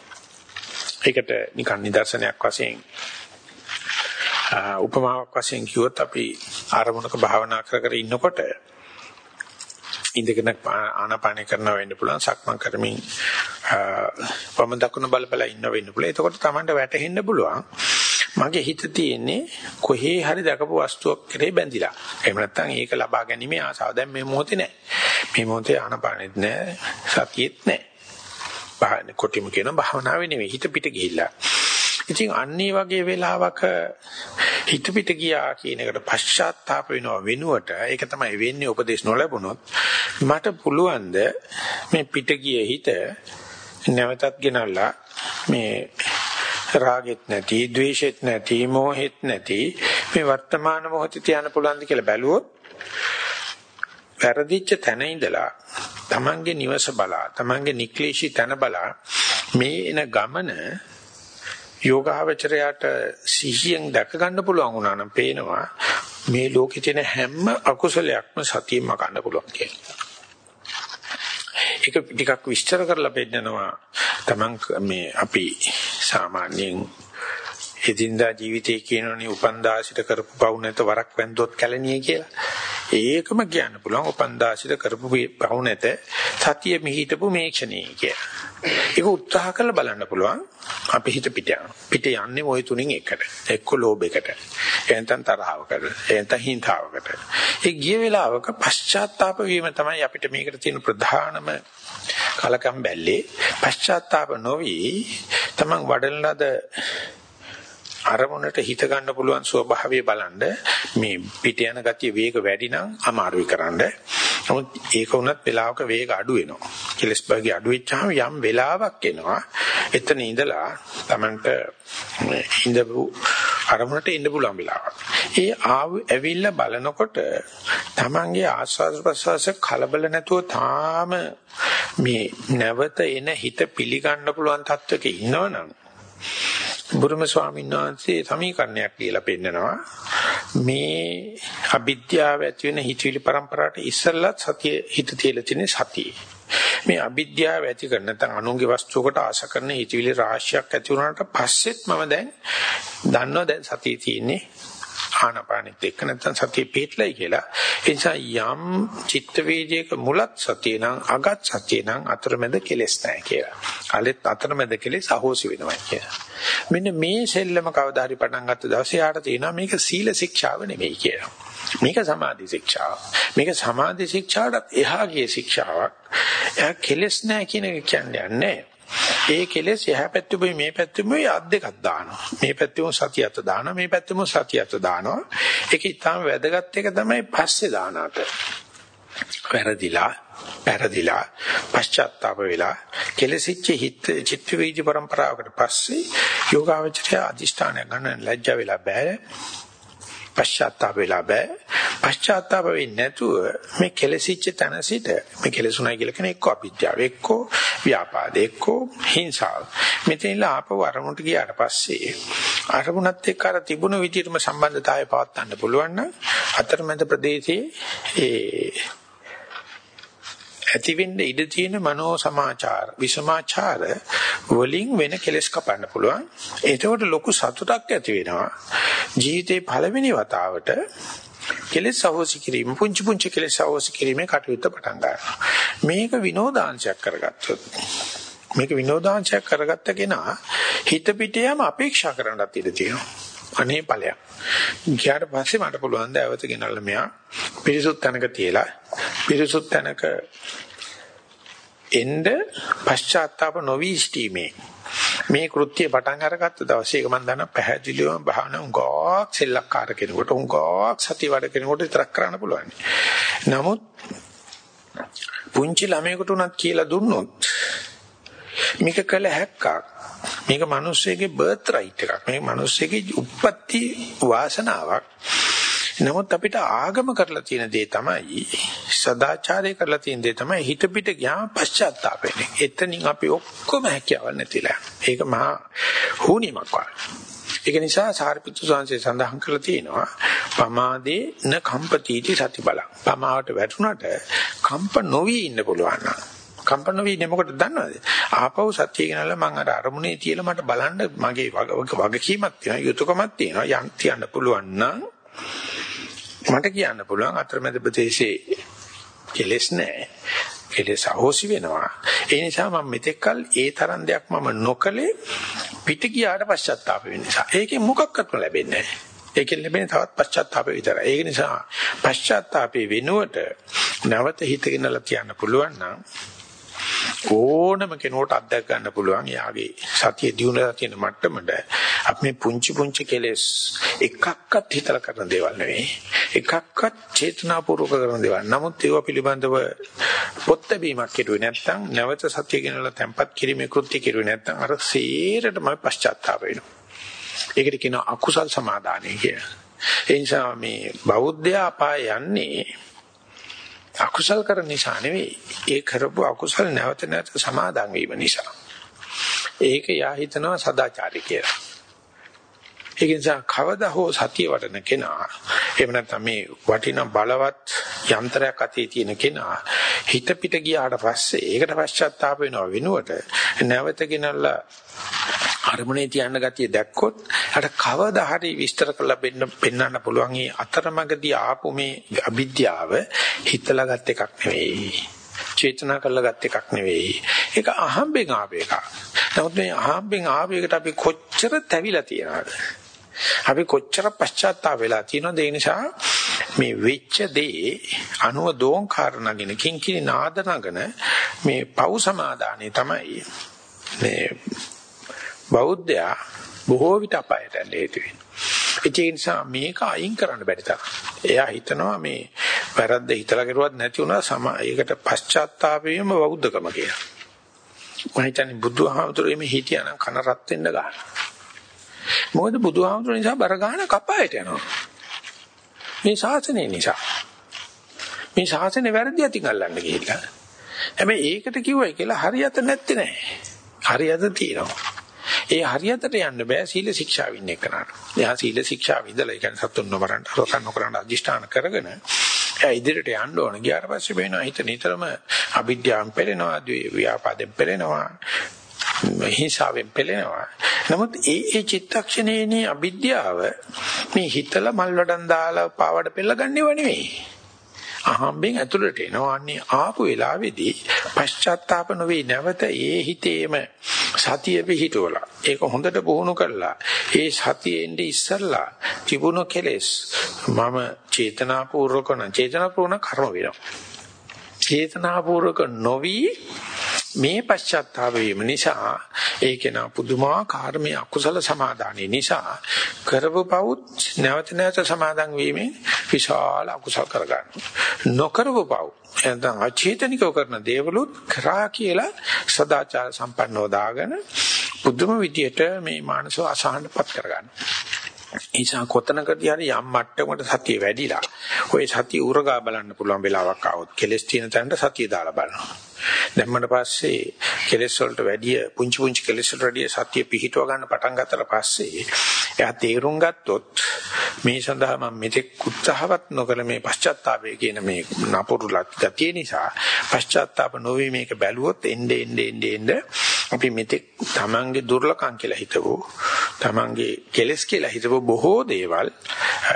ඒකට නිකන් නිදර්ශනයක් වශයෙන් උපමාවක් වශයෙන් කිව්වොත් අපි ආරමුණක භාවනා කර කර ඉන්නකොට ඉඳගෙන ආනාපානය කරනවා වෙන්න පුළුවන් සක්මන් කරමින් වම දකුණ බල බල ඉන්න වෙන්න පුළුවන්. එතකොට Tamanට වැටහෙන්න පුළුවන්. මගේ හිත තියෙන්නේ කොහේ හරි දැකපු වස්තුවක් කරේ බැඳිලා. එහෙම නැත්නම් ඒක ලබා ගැනීම ආසාව. දැන් මේ මොහොතේ නැහැ මේ මොහොතේ ආනාපානෙත් නැහැ සතියෙත් නැහැ බාහන කොටිම කියන භාවනාවේ නෙවෙයි හිත පිට ගිහිල්ලා. ඉතින් අන්නේ වගේ වෙලාවක හිත පිට ගියා කියන එකට පශ්චාත්තාප වෙනව වෙනුවට ඒක තමයි වෙන්නේ උපදේශ නොලැබුණොත් මට පුළුවන් මේ පිට ගිය හිත නැවතත් ගෙනල්ලා මේ රාගෙත් නැති, ද්වේෂෙත් නැති, මෝහෙත් නැති මේ වර්තමාන මොහොතේ තියන්න පුළුවන්ද කියලා බැලුවොත් වැරදිච්ච තැන ඉඳලා තමන්ගේ නිවස බලා, තමන්ගේ නික්ලේශී තැන බලා මේ එන ගමන යෝගාවචරයට සිහියෙන් දැක ගන්න පුළුවන් වුණා නම් පේනවා මේ ලෝකේ තියෙන හැම අකුසලයක්ම සතියෙම ගන්න පුළුවන් කියලා. ඒක ටිකක් විස්තර කරලා පෙන්නනවා තමන් මේ අපි සාමාන්‍යයෙන් එදින්දා ජීවිතයේ කියනෝනේ උපන්දාසිට කරපු පව් නැත වරක් වැන්දොත් කැලණියේ කියලා. ඒකම කියන්න පුළුවන් උපන්දාසිත කරපු පවු නැත සතිය මිහිටපු මේ ක්ෂණයේ කියලා. ඒක උත්සාහ කරලා බලන්න පුළුවන් අපි හිත පිට යන. පිට යන්නේ ওই තුنين එකට. එක්ක ලෝභයකට. එහෙනම් තරහවකට. එහෙනම් හිංතාවකට. ඒ ගිය වෙලාවක පශ්චාත්තාප වීම තමයි අපිට මේකට තියෙන ප්‍රධානම කලකම් බැල්ලේ. පශ්චාත්තාප නොවි තමන් වඩන ලද අරමුණට හිත ගන්න පුළුවන් ස්වභාවය බලන්න මේ පිට යන ගතිය වේග වැඩි නම් අමාරුයි කරන්න. නමුත් ඒක උනත් වෙලාවක වේග අඩු වෙනවා. කෙලස් භාගය අඩු වෙච්චාම යම් වෙලාවක් එනවා. එතන ඉඳලා Tamanට ඉඳපු අරමුණට ඉන්න පුළුවන් වෙලාවක්. ඒ ආව ඇවිල්ලා බලනකොට Tamanගේ ආස්වාද ප්‍රසවාස කලබල නැතුව තාම මේ නැවත එන හිත පිළිගන්න පුළුවන් තත්වයක ඉන්නවනම් බුදුම ස්වාමීන් වහන්සේ සමීකරණයක් කියලා පෙන්නනවා මේ අවිද්‍යාව ඇති වෙන හිතවිලි પરම්පරාවට ඉස්සෙල්ලත් සතිය හිත තියලා තියෙන සතිය. මේ අවිද්‍යාව ඇති කර නැත්නම් අනුන්ගේ වස්තුවකට ආශ කරන හිතවිලි රාශියක් ඇති වුණාට පස්සෙත් මම දැන් දන්නවා දැන් සතිය තියෙන්නේ ආනපානෙත් එක්ක නැත්නම් සතිය පිටලයි කියලා. ඒ නිසා යම් චිත්ත වේදයක මුලත් සතිය නම් අගත් සතිය නම් අතරමැද කෙලෙස් නැහැ කියලා. අලෙත් අතරමැද කෙලෙස් අහෝසි වෙනවා කියලා. මෙන්න මේ සෙල්ලම කවදා හරි පටන් ගත්ත දවසේ යාට තේනවා මේක සීල ශික්ෂාව නෙමෙයි කියලා. මේක සමාධි ශික්ෂාව. මේක සමාධි ශික්ෂාවටත් එහා ගිය ශික්ෂාවක්. එයා කෙලෙස් නැහැ කියන එක කියන්නේ නැහැ. ඒ කෙලෙස් එහා පැත්තෙමයි මේ පැත්තෙමයි අත් දෙකක් දානවා. මේ පැත්තෙම සතියත් දානවා මේ පැත්තෙම සතියත් දානවා. ඒක ඊටාම වැදගත් එක තමයි පස්සේ දානකට. වැරදිලා වැරදිලා පශ්චාත්තාප වෙලා කෙලසිච්ච හිත චිත්ත වේදි પરම්පරාවකට පස්සේ යෝගාවචරය අදිෂ්ඨානය ගන්න ලැජ්ජා වෙලා බෑ පශ්චාත්තාප වෙලා බෑ. පශ්චාත්තාප වෙන්නේ නැතුව මේ කෙලසිච්ච තැන සිට මේ කෙලසුණයි කියලා කියන එක්ක අවිද්‍යාව එක්ක ව්‍යාපාද එක්ක හිංසාව. මෙතනලා ආපව අරමුණට ගියාට පස්සේ අරමුණත් එක්ක අර තිබුණු විදිහටම සම්බන්ධතාවය පවත්වන්න පුළුවන් නම් අතරමැද ප්‍රදේශයේ ඒ ඇති වෙන්න ඉඩ තියෙන මනෝ සමාචාර විසමාචාර වලින් වෙන කෙලස් කපන්න පුළුවන්. ඒකට ලොකු සතුටක් ඇති වෙනවා. ජීවිතේ පළවෙනි වතාවට කෙලස් සහෝසි කිරීම පුංචි පුංචි කෙලස් සහෝසි කිරීමේ කටයුත්ත පටන් ගන්නවා. මේක විනෝදාංශයක් කරගත්තොත් මේක විනෝදාංශයක් කරගත්ත කෙනා හිත පිටියම අපේක්ෂා කරන්නත් ඉඩ තියෙනවා. අනේ ඵලයක්. ගියාට පස්සේ මට පුළුවන් ද ඇවත ගෙනල්ලා මෙයා පිරිසුත් තැනක තියලා පිරිසුත් තැනක එන්න පශ්චාත්තාප නොවි සිටීමේ මේ කෘත්‍ය පටන් අරගත්ත දවසේ ඒක මම දන්නා පැහැදිලිවම භාවනා උගාවක් සෙල්ලක්කාර කෙනෙකුට උගාවක් සතිය වැඩ කෙනෙකුට විතරක් කරන්න පුළුවන්. නමුත් පුංචි ළමයෙකුට උනත් කියලා දුන්නොත් මේක කළ හැක්කක්. මේක මිනිස්සෙගේ බර්ත් රයිට් එකක්. මේක මිනිස්සෙගේ උප්පත්ති වාසනාවක්. නමුත් අපිට ආගම කරලා තියෙන දේ තමයි සදාචාරය කරලා තියෙන දේ තමයි හිත පිට ගියාම පශ්චාත්තාප වෙන්නේ. එතනින් අපි ඔක්කොම හැකියාවක් නැතිලා. ඒක මහා හුනියමක් වගේ. ඒක නිසා සාරිපුත්තු සාංශය සඳහන් කරලා තියෙනවා පමාදේ න කම්පතිටි සති බල. පමාවට වැටුණට කම්ප නොවි ඉන්න පුළුවන් නම් කම්පන වෙන්නේ මොකටද දන්නවද? ආපහු සත්‍ය කියනලා මම අර අරමුණේ තියලා මට බලන්න මගේ වගකීමක් තියෙනවා යුතුයකමක් තියෙනවා යන් තියන්න පුළුවන් නම් මට කියන්න පුළුවන් අතරමැද ප්‍රදේශයේ කෙලස් නැහැ. කෙලස් අහෝසි වෙනවා. ඒ නිසා මම මෙතෙක්කල් ඒ තරම් දෙයක් මම නොකලේ පිට ගියාට පශ්චාත්තාප වෙන නිසා. ඒකෙන් මොකක්වත්ම ලැබෙන්නේ නැහැ. ඒකෙන් ලැබෙන තවත් පශ්චාත්තාපය විතරයි. ඒක නිසා පශ්චාත්තාපේ වෙනුවට නැවත හිතගෙනලා කියන්න පුළුවන් නම් ඕනම කෙනෙකුට අත්දැක ගන්න පුළුවන් යාගේ සතිය දිනුනලා තියෙන මට්ටමට අපි මේ පුංචි පුංචි කෙලෙස් එකක්වත් හිතලා කරන දේවල් නෙවෙයි. එකක්වත් චේතනාපූර්වක කරන දේවල්. නමුත් ඒවා පිළිබඳව පොත් බැීමක් කෙරුවේ නැත්නම් නැවත සතිය ගෙනලා තැම්පත් කිරීමේ කෘත්‍ය කෙරුවේ නැත්නම් අර සේරටම පශ්චාත්තාප වෙනවා. ඒකට කියනවා අකුසල් සමාදානය කියලා. ඒ නිසා මේ බෞද්ධය අපාය යන්නේ අකුසල් කරන නිසා නෙවෙයි. ඒ කරපු අකුසල් නැවත නැවත සමාදන් වීම නිසා. ඒක යා හිතනවා සදාචාරී කියලා. ඒක නිසා කවදා හෝ සතිය වඩන කෙනා එහෙම නැත්නම් මේ වටින බලවත් යන්ත්‍රයක් අතේ තියෙන කෙනා හිත පිට ගියාට පස්සේ ඒකට පශ්චාත්තාප වෙනව වෙනුවට නැවත ගෙනල්ලා අරමුණේ තියන්න ගතිය දැක්කොත් අර කවදා හරි විස්තර කරලා බෙන්න පෙන්වන්න පුළුවන් මේ අතරමඟදී ආපු මේ අවිද්‍යාව හිතලා ගත් එකක් නෙවෙයි. චේතනා කරලා ගත් එකක් නෙවෙයි. ඒක අහම්බෙන් ආපු එකක්. නමුත් මේ අහම්බෙන් ආපු එකට අපි කොච්චර තැවිලා තියනවද? අපි කොච්චර පශ්චාත්තාප වෙලා තියෙනවද ඒ නිසා මේ වෙච්ච දේ අනුව දෝංකාර නගින කිංකිණි නාද නගන මේ පව් සමාදානේ තමයි මේ බෞද්ධයා බොහෝ විට අපායට යන්න හේතු වෙන්නේ. ඒ නිසා මේක අයින් කරන්න බැරි තරම්. එයා හිතනවා මේ වැරද්ද හිතලා කරුවත් නැති වුණා සම ඒකට පශ්චාත්තාපයම බෞද්ධකම කියලා. මම හිතන්නේ බුදුහාමුදුරුවෝ මේ හිටියානම් කන රත් වෙන්න ගන්නවා. මොකද බුදුහාමුදුරුවෝ නිසා බර ගන්න කපායට යනවා. මේ ශාසනය නිසා. මේ ශාසනය වැරදි අතින් අල්ලන්න ගිහිල්ලා. හැබැයි ඒකට කිව්වයි කියලා හරියට නැත්තේ නෑ. හරියට තියෙනවා. ඒ හරියටට යන්න බෑ සීල ශික්ෂාව ඉන්න එකනට. එයා සීල ශික්ෂාව ඉඳලා ඒ කියන්නේ සතුන් නොමරන්න රොකන් නොකරන අධිෂ්ඨාන කරගෙන එයා ඉදිරියට යන්න ඕන. ගියාට පස්සේ වෙනවා හිත නිතරම අවිද්‍යාවෙන් පෙළෙනවා, ව්‍යාපාදයෙන් පෙළෙනවා, හිංසාවෙන් පෙළෙනවා. නමුත් ඒ ඒ චිත්තක්ෂණයේදී අවිද්‍යාව මේ හිතලා මල් වඩන් දාලා පාවඩ පෙළ ගන්නව නෙවෙයි. අහම්බෙන් ඇතුළට එනවා. අන්නේ ආපු වෙලාවේදී පශ්චාත්තාප නොවේ නැවත ඒ හිතේම සතිය පිහිටවලා ඒක හොඳට පුහුණු කරලා ඒ සතියෙන්ද ඉස්සල්ලා තිබුණු කෙලෙස් මම චේතනාපූර්වක නම් චේතනාපූර්ණ කර්ම වෙනවා. චේතනාපූර්වක නොවි මේ පශ්චාත්තාප වීම නිසා ඒක නා පුදුමාකාර මේ අකුසල සමාදානයේ නිසා කරපු පවුත් නැවත නැවත සමාදන් වීමෙන් විශාල අකුසල කරගන්න. නොකරපු පව් එතන අචේතනිකව කරන දේවලුත් කරා කියලා සදාචාර සම්පන්නව දාගෙන පුදුම විදියට මේ මානසව අසහනපත් කරගන්න. නිසා කොතනකදී හරි යම් මට්ටමකට සතිය වැඩිලා ඔය සතිය උරගා බලන්න පුළුවන් වෙලාවක් ආවොත් කෙලස් තියෙන තැනට සතිය දාලා බලනවා. දැම්මට පස්සේ කෙලස් වලට වැඩිය පුංචි පුංචි කෙලස් වලට වැඩිය සතිය පිහිටව ගන්න පටන් ගත්තට පස්සේ එයා තේරුම් ගත්තොත් මේ සඳහා මම මෙතෙක් උත්සාහවත් නොකළ මේ පශ්චාත්තාපය කියන මේ නපුරුලත් ගතිය නිසා පශ්චාත්තාප නොවි මේක බැලුවොත් එnde ende ende ende අපි මෙතෙක් තමන්ගේ දුර්ලකම් කියලා හිතවෝ තමන්ගේ කෙලස් කියලා හිතවෝ බොහෝ දේවල්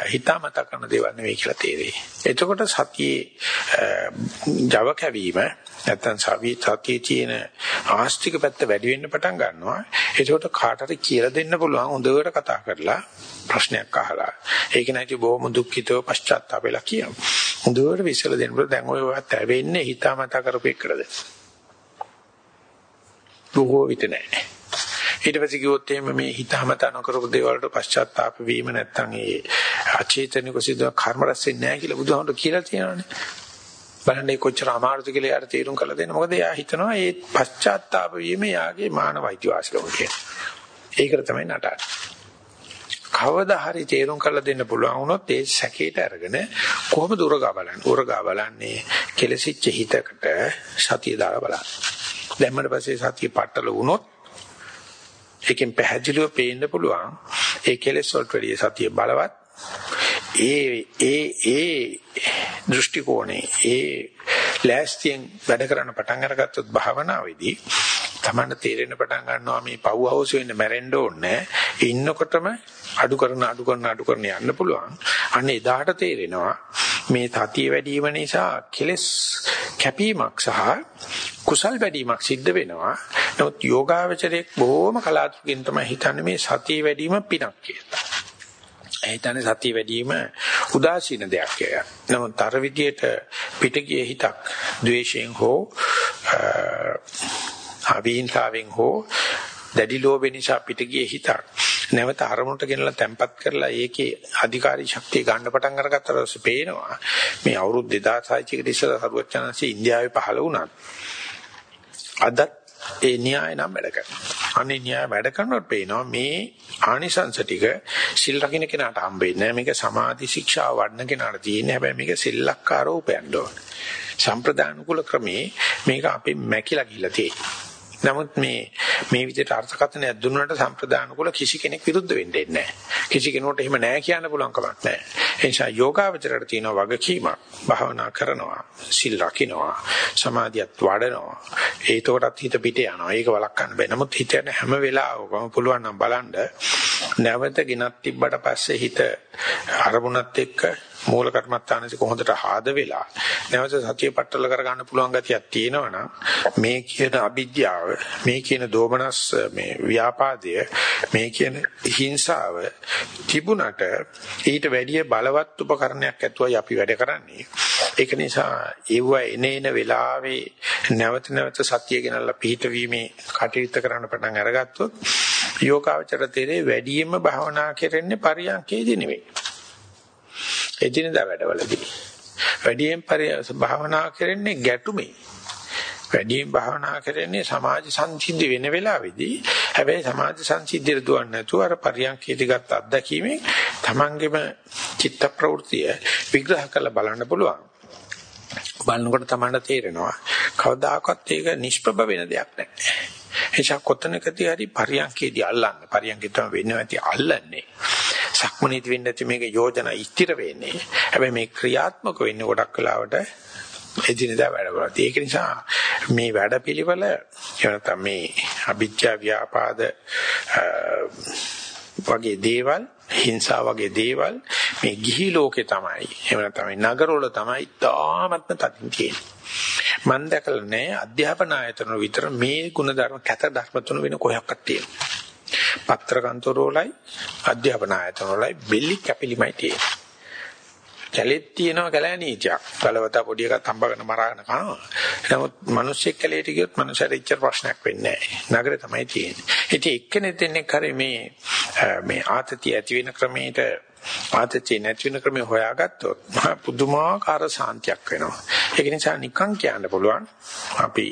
හිතාමතා කරන දේවල් නෙවෙයි කියලා තේරෙයි. එතකොට සතියේ Java කැවීම නැත්තම් සවි සතියේ තියෙන ආස්තික පැත්ත වැඩි වෙන්න පටන් ගන්නවා. ඒකට කාටට කියලා දෙන්න පුළුවන් හොඳට කතා කරලා ප්‍රශ්නයක් අහලා. ඒක නැති බොහොම දුක්ඛිතව පශ්චාත්තාප වෙලා කියනවා. හොඳට විශ්ල දෙන්න පුළුවන් දැන් ඔය වත් වෙන්නේ හිතාමතා කරපෙකරද. බොහෝ විට නැහැ. ඊට පස්සේ කිව්වොත් එහෙම මේ හිතාමතා නොකරපු දේවල් වලට පශ්චාත්තාප වීම නැත්තම් ඒ අචේතනික සිද්ධ කර්ම රැස් වෙන්නේ නැහැ කියලා බුදුහාමුදුරුවෝ කියලා තියෙනවානේ. බලන්නේ කොච්චර අමාරුද කියලා යාට තේරුම් කරලා දෙන්න. මොකද එයා හිතනවා මේ පශ්චාත්තාප වීම යාගේ මානව අයිතිවාසිකම කියලා. ඒකට තමයි නටන්නේ. කවදා හරි තේරුම් කරලා දෙන්න පුළුවන් වුණොත් ඒ සැකේට අරගෙන කොහොමද උරගා බලන්නේ? උරගා බලන්නේ කෙලසිච්ච හිතකට සතිය දාලා බලන්න. දැම්මට පස්සේ සතිය පట్టල වුණොත් ඒකෙන් පැහැදිලිව පේන්න පුළුවන් ඒ කෙලෙස් වලට වැඩිය සතිය බලවත් ඒ ඒ ඒ දෘෂ්ටි කෝණේ ඒ ලෑස්තියෙන් වැඩ කරන්න පටන් අරගත්තොත් භාවනාවේදී තමන්න තේරෙන්න පටන් ගන්නවා මේ පව් හවුස් වෙන්න මැරෙන්න ඕනේ. ඉන්නකොටම අඩු කරන අඩු කරන අඩු කරන යන්න පුළුවන්. අන්න එදාට තේරෙනවා මේ තතිය වැඩි වීම නිසා කෙලස් කැපීමක් සහ කුසල් වැඩිවීමක් සිද්ධ වෙනවා. නමුත් යෝගාවචරයේ බොහොම කලාතුරකින් තමයි හිතන්නේ මේ සතිය වැඩි වීම පිනක් කියලා. හිතන්නේ සතිය වැඩිම උදාසීන දෙයක් කියලා. නමුත් අර විදියට පිටගිය හිතක් ද්වේෂයෙන් හෝ අවිහිංසාවෙන් හෝ දැඩි ලෝභය නිසා පිටගිය හිතක් නැවත අරමුණට ගෙනලා තැම්පත් කරලා ඒකේ අධිකාරී ශක්තිය ගන්න පටන් අරගත්තට පස්සේ පේනවා මේ අවුරුදු 2600 කට ඉස්සෙල්ලා සරුවචනන්සේ ඉන්දියාවේ පහළ වුණත් අදත් ඒ න්‍යාය නම් වැඩ කරනවා. අනේ න්‍යාය වැඩ කරනකොට පේනවා මේ ආනිසංස ටික සිල් රකින්න කෙනාට හම්බෙන්නේ නැහැ. මේක සමාධි ශික්ෂාව වඩන කෙනාට තියෙන්නේ. හැබැයි මේක සෙල්ලක්කාරව උපයන්න ඕනේ. සම්ප්‍රදාන කුල ක්‍රමේ මේක අපේ මැකිලා ගිහිල්ලා තියෙන්නේ. නමුත් මේ මේ විදිහට අර්ථකථනයක් දුන්නාට සම්ප්‍රදාන කුල කිසි කෙනෙක් විරුද්ධ වෙන්නේ නැහැ. කිසි කෙනෙකුට එහෙම නැහැ කියන්න පුළුවන් කමක් නැහැ. ඒ නිසා යෝගාවචරයට තියෙන වගකීමක් භාවනා කරනවා, සිල් රකින්නවා, සමාධියත් වඩනවා. ඒතකොටත් හිත පිට යනවා. ඒක වළක්වන්න බෑ. නමුත් හිත යන හැම වෙලාවකම පුළුවන් නම් බලන්න නැවත ගෙනත් තිබ්බට පස්සේ හිත අරමුණත් එක්ක මූල කර්මත්තානසේ කොහොඳට ආද වෙලා නැවත සතිය පట్టල කරගන්න පුළුවන් ගතියක් තියෙනවනම් මේ කියන අවිද්‍යාව මේ කියන දෝමනස් මේ ව්‍යාපාදය මේ කියන හිංසාව තිබුණට ඊට වැඩිය බලවත් උපකරණයක් ඇතුවයි අපි වැඩ කරන්නේ. ඒක නිසා ඒව එනේන වෙලාවේ නැවත නැවත සතිය ගෙනල්ලා පිහිටවීමේ කටයුත්ත කරන්න පටන් අරගත්තොත් යෝගාවචර තේරේ වැඩියෙන්ම භාවනා කරන්නේ පරියන්කේදී නෙවෙයි. එදිනදා වැඩවලදී. වැඩියෙන් භාවනා කරන්නේ ගැටුමේ. වැඩියෙන් භාවනා කරන්නේ සමාජ සංසිද්ධි වෙන වෙලාවේදී. හැබැයි සමාජ සංසිද්ධියට දුවන්නේ නැතුව අර පරියන්කේදී ගත්ත අත්දැකීමෙන් තමන්ගේම චිත්ත ප්‍රවෘත්තිය විග්‍රහ කරලා බලන්න පුළුවන්. බලනකොට තමයි තේරෙනවා කවදාකවත් ඒක නිෂ්ප්‍රභ වෙන දෙයක් නැහැ. එනිසා කොතනකදී හරි පරියන්කේදී අල්ලන්න. පරියන්කේ තමයි වෙන්නේ නැති අල්ලන්නේ. සක්මනීති වෙන්නේ නැති මේක යෝජනා ඉස්තිර වෙන්නේ. හැබැයි මේ ක්‍රියාත්මක වෙන්නේ ගොඩක් වෙලාවට එදිනදා වැඩවලට. ඒක නිසා මේ වැඩපිළිවෙල එහෙම මේ අභිජ්ජා ව්‍යාපාද වගේ දේවල් හිංසා වගේ දේවල් මේ ගිහි ලෝකේ තමයි එහෙම නැත්නම් නගරවල තමයි තාමත්ම තදින් තියෙන්නේ. මම දැකලා නැහැ අධ්‍යාපන ආයතන විතර මේ ಗುಣධර්ම කැත ධර්ම තුන වෙන කොහොක්වත් තියෙනවා. පත්‍ර කන්තරෝලයි අධ්‍යාපන ආයතන වලයි බෙල්ලි කැපිලිමයි තියෙන්නේ. කැලෙත් තියෙනවා කැලෑ නීතියක්. කලවත පොඩි එකක් හම්බගෙන මරාගෙන කනවා. නමුත් මිනිස්සෙක් කැලේට ගියොත් මනුස්සයෙක් ඉච්චර ප්‍රශ්නයක් වෙන්නේ නැහැ. නගරේ තමයි තියෙන්නේ. ඉතින් එක්කෙනෙක් දෙන්නේ කරේ මේ මේ ආතතිය ඇති වෙන ක්‍රමයට ආතතිය නැති වෙන ක්‍රමය හොයාගත්තොත් පුදුමාකාර සාන්තියක් වෙනවා. ඒක නිසා නිකන් කියන්න පුළුවන් අපි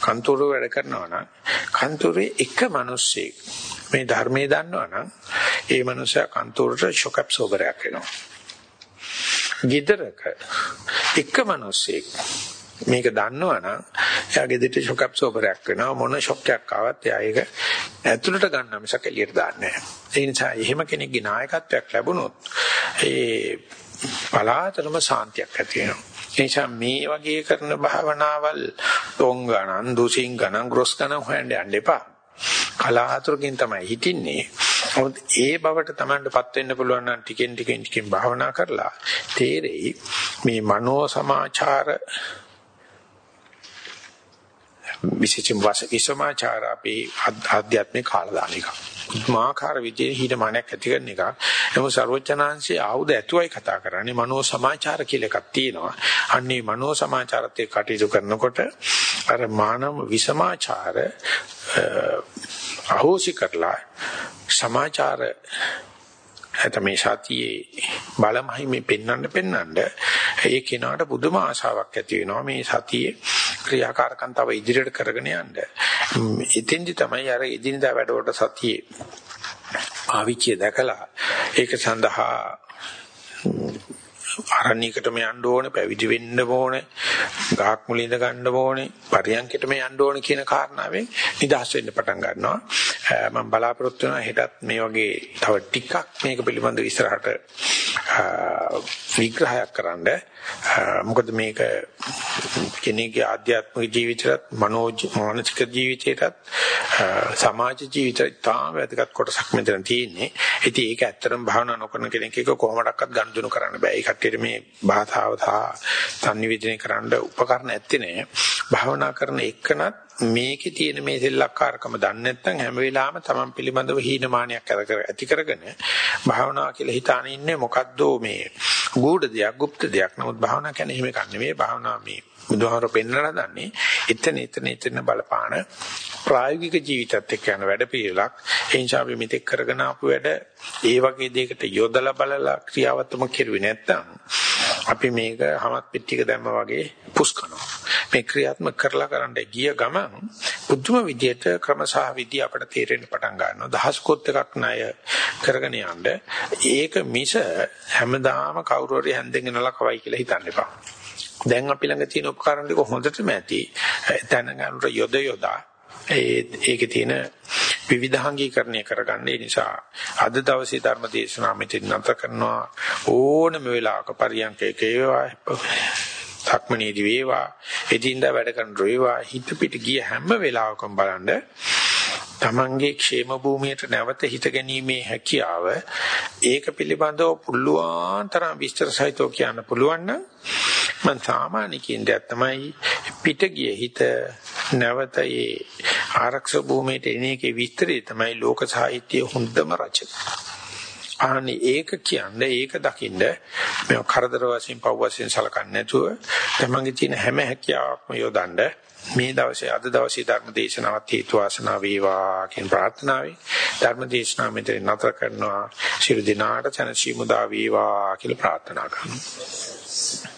කන්තෝරුව වැඩ කරනවා නම් කන්තෝරේ එක මිනිස්සෙක් මේ ධර්මයේ දන්නවනම් ඒ මනුස්සයා කන්තෝරට ෂොක් ඇබ්සෝබරයක් වෙනවා. ගෙදරක එක මිනිස්සෙක් මේක දන්නවනම් එයා ගෙදරට ෂොක් ඇබ්සෝබරයක් වෙනවා මොන ෂොක් එකක් ආවත් එයා ඒක ඇතුළට ගන්න මිසක එළියට දාන්නේ නැහැ. ඒ නිසා එහෙම කෙනෙක්ගේ නායකත්වයක් ලැබුණොත් ඒ පලාතරම සාන්තියක් ඇති වෙනවා. නිසා මේ වගේ කරන භාවනාවල් ඩොං ගණන්, දුසින් ගණන්, ග්‍රොස් ගණන් හොයන්න යන්න එපා. කලාතුරකින් තමයි හිටින්නේ. නමුත් ඒ බවට Tamanටපත් වෙන්න පුළුවන් නම් ටිකෙන් ටිකෙන් ටිකෙන් භාවනා කරලා තේරෙයි මේ මනෝ සමාචාර විශේෂයෙන් වාසික සමාචාර අපේ ආධ්‍යාත්මික කාලදානික. මාකාර විදිහේ හිතමානයක් ඇති කරන එක. නමුත් ਸਰවඥාන්සේ ආයුධ ඇතුවයි කතා කරන්නේ මනෝ සමාචාර කියලා එකක් තියෙනවා. අන්නේ මනෝ සමාචාරත් එක්ක කටයුතු කරනකොට අර මානව විසමාචාර අහෝසි කරලා සමාචාර එත මේ සතියේ බලමහිමේ පෙන්වන්න පෙන්වන්න ඒ කෙනාට පුදුම ආශාවක් ඇති වෙනවා මේ සතියේ ක්‍රියාකාරකම් තව ඉදිරියට කරගෙන යන්න. එතෙන්දි තමයි අර එදිනදා වැඩවලට සතියේ ආවිචිය දැකලා ඒක සඳහා අරණියකටම යන්න ඕනේ, පැවිදි වෙන්න ඕනේ, ගහක් මුලින්ද ගන්න ඕනේ, පරියන්කටම යන්න ඕනේ කියන කාරණාවෙන් නිදහස් වෙන්න පටන් ගන්නවා. මම බලාපොරොත්තු වෙනවා හෙටත් මේ වගේ තව ටිකක් මේක පිළිබඳව ඉස්සරහට විග්‍රහයක් කරන්න. මොකද මේක කෙනෙකුගේ ආධ්‍යාත්මික ජීවිතයත් මනෝමානසික ජීවිතයටත් සමාජ ජීවිතයට තාම වැදගත් කොටසක් මෙතන තියෙන්නේ. ඉතින් ඒක ඇත්තටම භාවනා නොකරන කෙනෙක් එක කොහොමඩක්වත් ගනුදෙනු කරන්න බෑ. ඒ කට්ටියට මේ භාෂාව සහ සංනිවේදනය කරන්න උපකරණ ඇත්තේ නෑ. භාවනා කරන එකනත් මේකේ තියෙන මේ සෙල්ලක්කාරකම දන්නේ නැත්නම් හැම වෙලාවෙම Taman පිළිබඳව හීනමානයක් ඇති කරගෙන භාවනා කියලා හිතාන ඉන්නේ මොකද්ද මේ ගුඪ දෙයක්, গুপ্ত දෙයක්. නමුත් භාවනා කියන්නේ එහෙම එකක් නෙමෙයි. භාවනා මේ බුදුහාමර පෙන්වලා දන්නේ එතන එතන එතන බලපාන ප්‍රායෝගික ජීවිතත් එක්ක යන වැඩ පිළිලක් ඒ නිසා අපි මෙතෙක් කරගෙන ආපු වැඩ ඒ වගේ දෙයකට යොදලා බලලා ක්‍රියාවත්මක කෙරුවේ නැත්තම් අපි මේක හමත් පෙට්ටියක දැම්ම වගේ පුස් කරනවා මේ ක්‍රියාත්මක කරලා කරන්න ගිය ගමන් පුදුම විදියට ක්‍රමසහ විදි අපට තේරෙන්න පටන් ගන්නවා. දහස්කොත් එකක් ණය කරගෙන යන්න. ඒක මිස හැමදාම කවුරු හරි හැන්දෙන් එනලා කවයි කියලා හිතන්න එපා. දැන් අපි ළඟ තියෙන උපකරණ ටික හොඳටම ඇති. දැනගන්නට යොද යොදා. ඒ ඒකේ තියෙන විවිධාංගීකරණය කරගන්න. ඒ නිසා අද දවසේ ධර්ම දේශනාව මෙතන නැත කරනවා. ඕනම වෙලාවක පරියන්කේක ඒවා සක්මනේදී වේවා. එදින්දා වැඩ කරන රේවා. හිත පිට ගිය හැම වෙලාවකම බලන්න තමන්ගේ ക്ഷേම භූමියට නැවත හිත ගැනීමේ හැකියාව ඒක පිළිබඳව පුළුවන් තරම් විස්තර සහිතව කියන්න පුළුවන් නම් මම සාමාන්‍ය කියන දේ තමයි පිට ගිය හිත නැවත ඒ ආරක්ෂක භූමියට එන එකේ විස්තරය තමයි ලෝක සාහිත්‍යයේ හොඳම රචන. අනේ ඒක කියන්නේ ඒක දකින්න මේ කරදර වශයෙන් පව් වශයෙන් සලකන්නේ නැතුව තමන්ගේ තියෙන හැම හැකියාවක්ම යොදන්න මේ දවසේ අද දවසේ ධර්ම දේශනාවත් හේතු වාසනා වේවා කියන ප්‍රාර්ථනාවයි ධර්ම දේශනාව මෙතන නතර කරනවා ශිරු දිනාට චනසි මුදා වේවා කියලා ප්‍රාර්ථනා කරනවා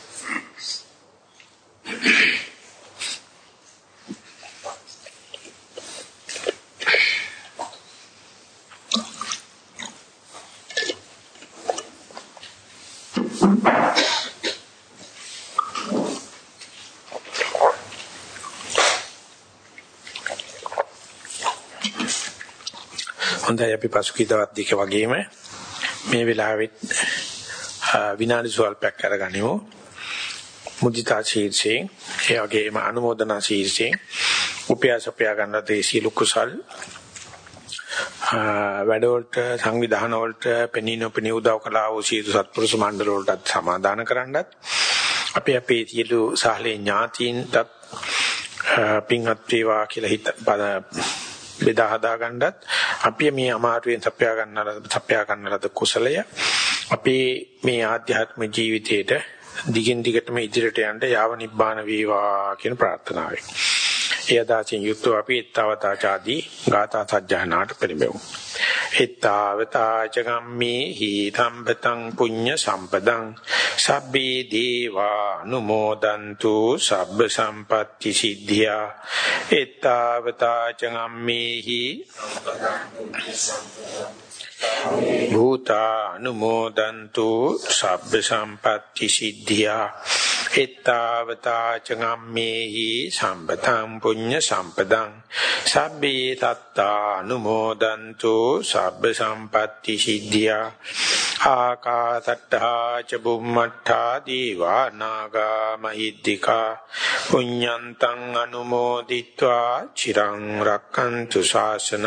හොඳයි අපි පසුගිය දවස් දෙක වගේම මේ වෙලාවෙත් විනාඩි සුවල්පයක් අරගනිමු. මුදිතා ශීර්ෂයෙන් ඒ වගේම අනුමೋದනා ශීර්ෂයෙන් උපයාස උපයා ගන්න දේශී කුසල් වැඩවලට සංවිධාන වලට පෙනී නොපෙනී උදව් කළා වූ සියලු සත්පුරුෂ මණ්ඩල වලටත් සමාදාන කරන්නත් අපි අපේ සියලු සහලේ ඥාතීන්ටත් පින්වත් වේවා කියලා හිත බෙදා හදා ගන්නත් අපි මේ අමාරුවෙන් සපයා ගන්න සපයා ගන්න ලද කුසලය අපේ මේ ආධ්‍යාත්මික ජීවිතේට දිගින් දිගටම ඉදිරියට යන්න යාව නිබ්බාන වේවා කියන ප්‍රාර්ථනාවයි. ඒ අදාසින් යුක්තව අපි ඊත්තාවතාචාදී ගාථා සජ්ජහනාට පරිමෙමු. ඊත්තාවතාච ගම්මේ හි සම්පතං පුඤ්ඤ සම්පදං සබ්බේ දේවා අනුමෝදන්තු සබ්බ සම්පatti සිද්ධියා ඊත්තාවතාච ගම්මේ හි භූතා අනුමෝදන්තු සබ්බ සම්පatti සිද්ධියා එත්තාවතා චගම්මේහි සම්පතං පුඤ්ඤ සම්පදං සබ්බේ තත්තානුමෝදන්තු සබ්බ සම්පatti සිද්ධියා ආකාසට්ඨා ච බුම්මට්ඨා දීවා නාග මහිද්దికා පුඤ්ඤන්තං අනුමෝදිත්වා චිරං රක්칸තු ශාසනං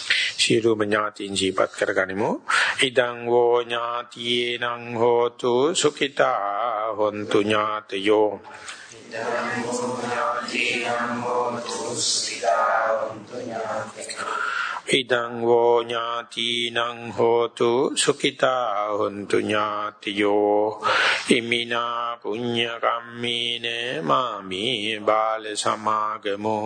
සියලුම ඥාතීන් ජීපත් කරගනිමු. ඉදං වෝ ඥාතියේනං හෝතු සුඛිතා හොන්තු ඥාතයෝ. ඉදං වෝ ඥාතියේනං හෝතු සුඛිතා හොන්තු ඥාතයෝ. ඉදං වෝ ඥාතිනං හෝතු සුඛිතා හොන්තු ඥාතියෝ ඉමිනා පුඤ්ඤ කම්මේන මාමි බාල සමාගමෝ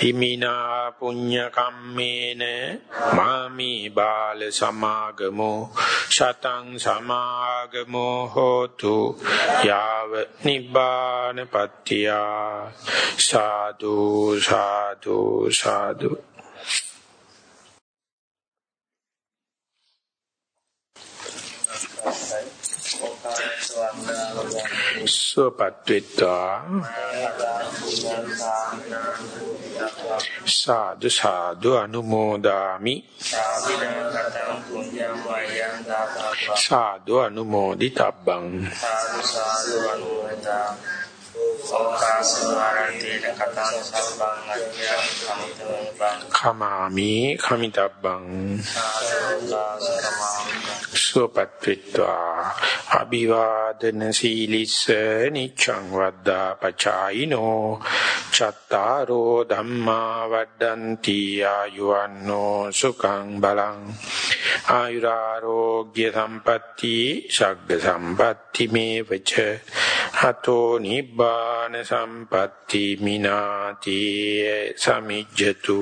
ඉමිනා පුඤ්ඤ කම්මේන මාමි බාල සමාගමෝ සතං සමාගමෝ හෝතු යාව නිබ්බාන පත්‍තිය සාදු සාදු සාදු සුවපත්විත්වා සාදු සාදු අනුමෝදාමි. සාදු අනුමෝදිතබ්බං. සාදු සාදු අනුමෝදාමි කමාමි කමිතබ්බං සුපත්ත්වා අභිවාදන සීලිස්ස නිච්ඡං වද්දා පචායිනෝ. චත්තාරෝ ධම්මා වඩ්ඩಂತಿ ආයුවන්නෝ සුඛං බලං. ආයුරාෝග්‍ය සම්පatti ශග්ග සම්පatti මේවච. අතෝ නිබ්බාන සම්පatti මිනාති සමිජ්ජතු.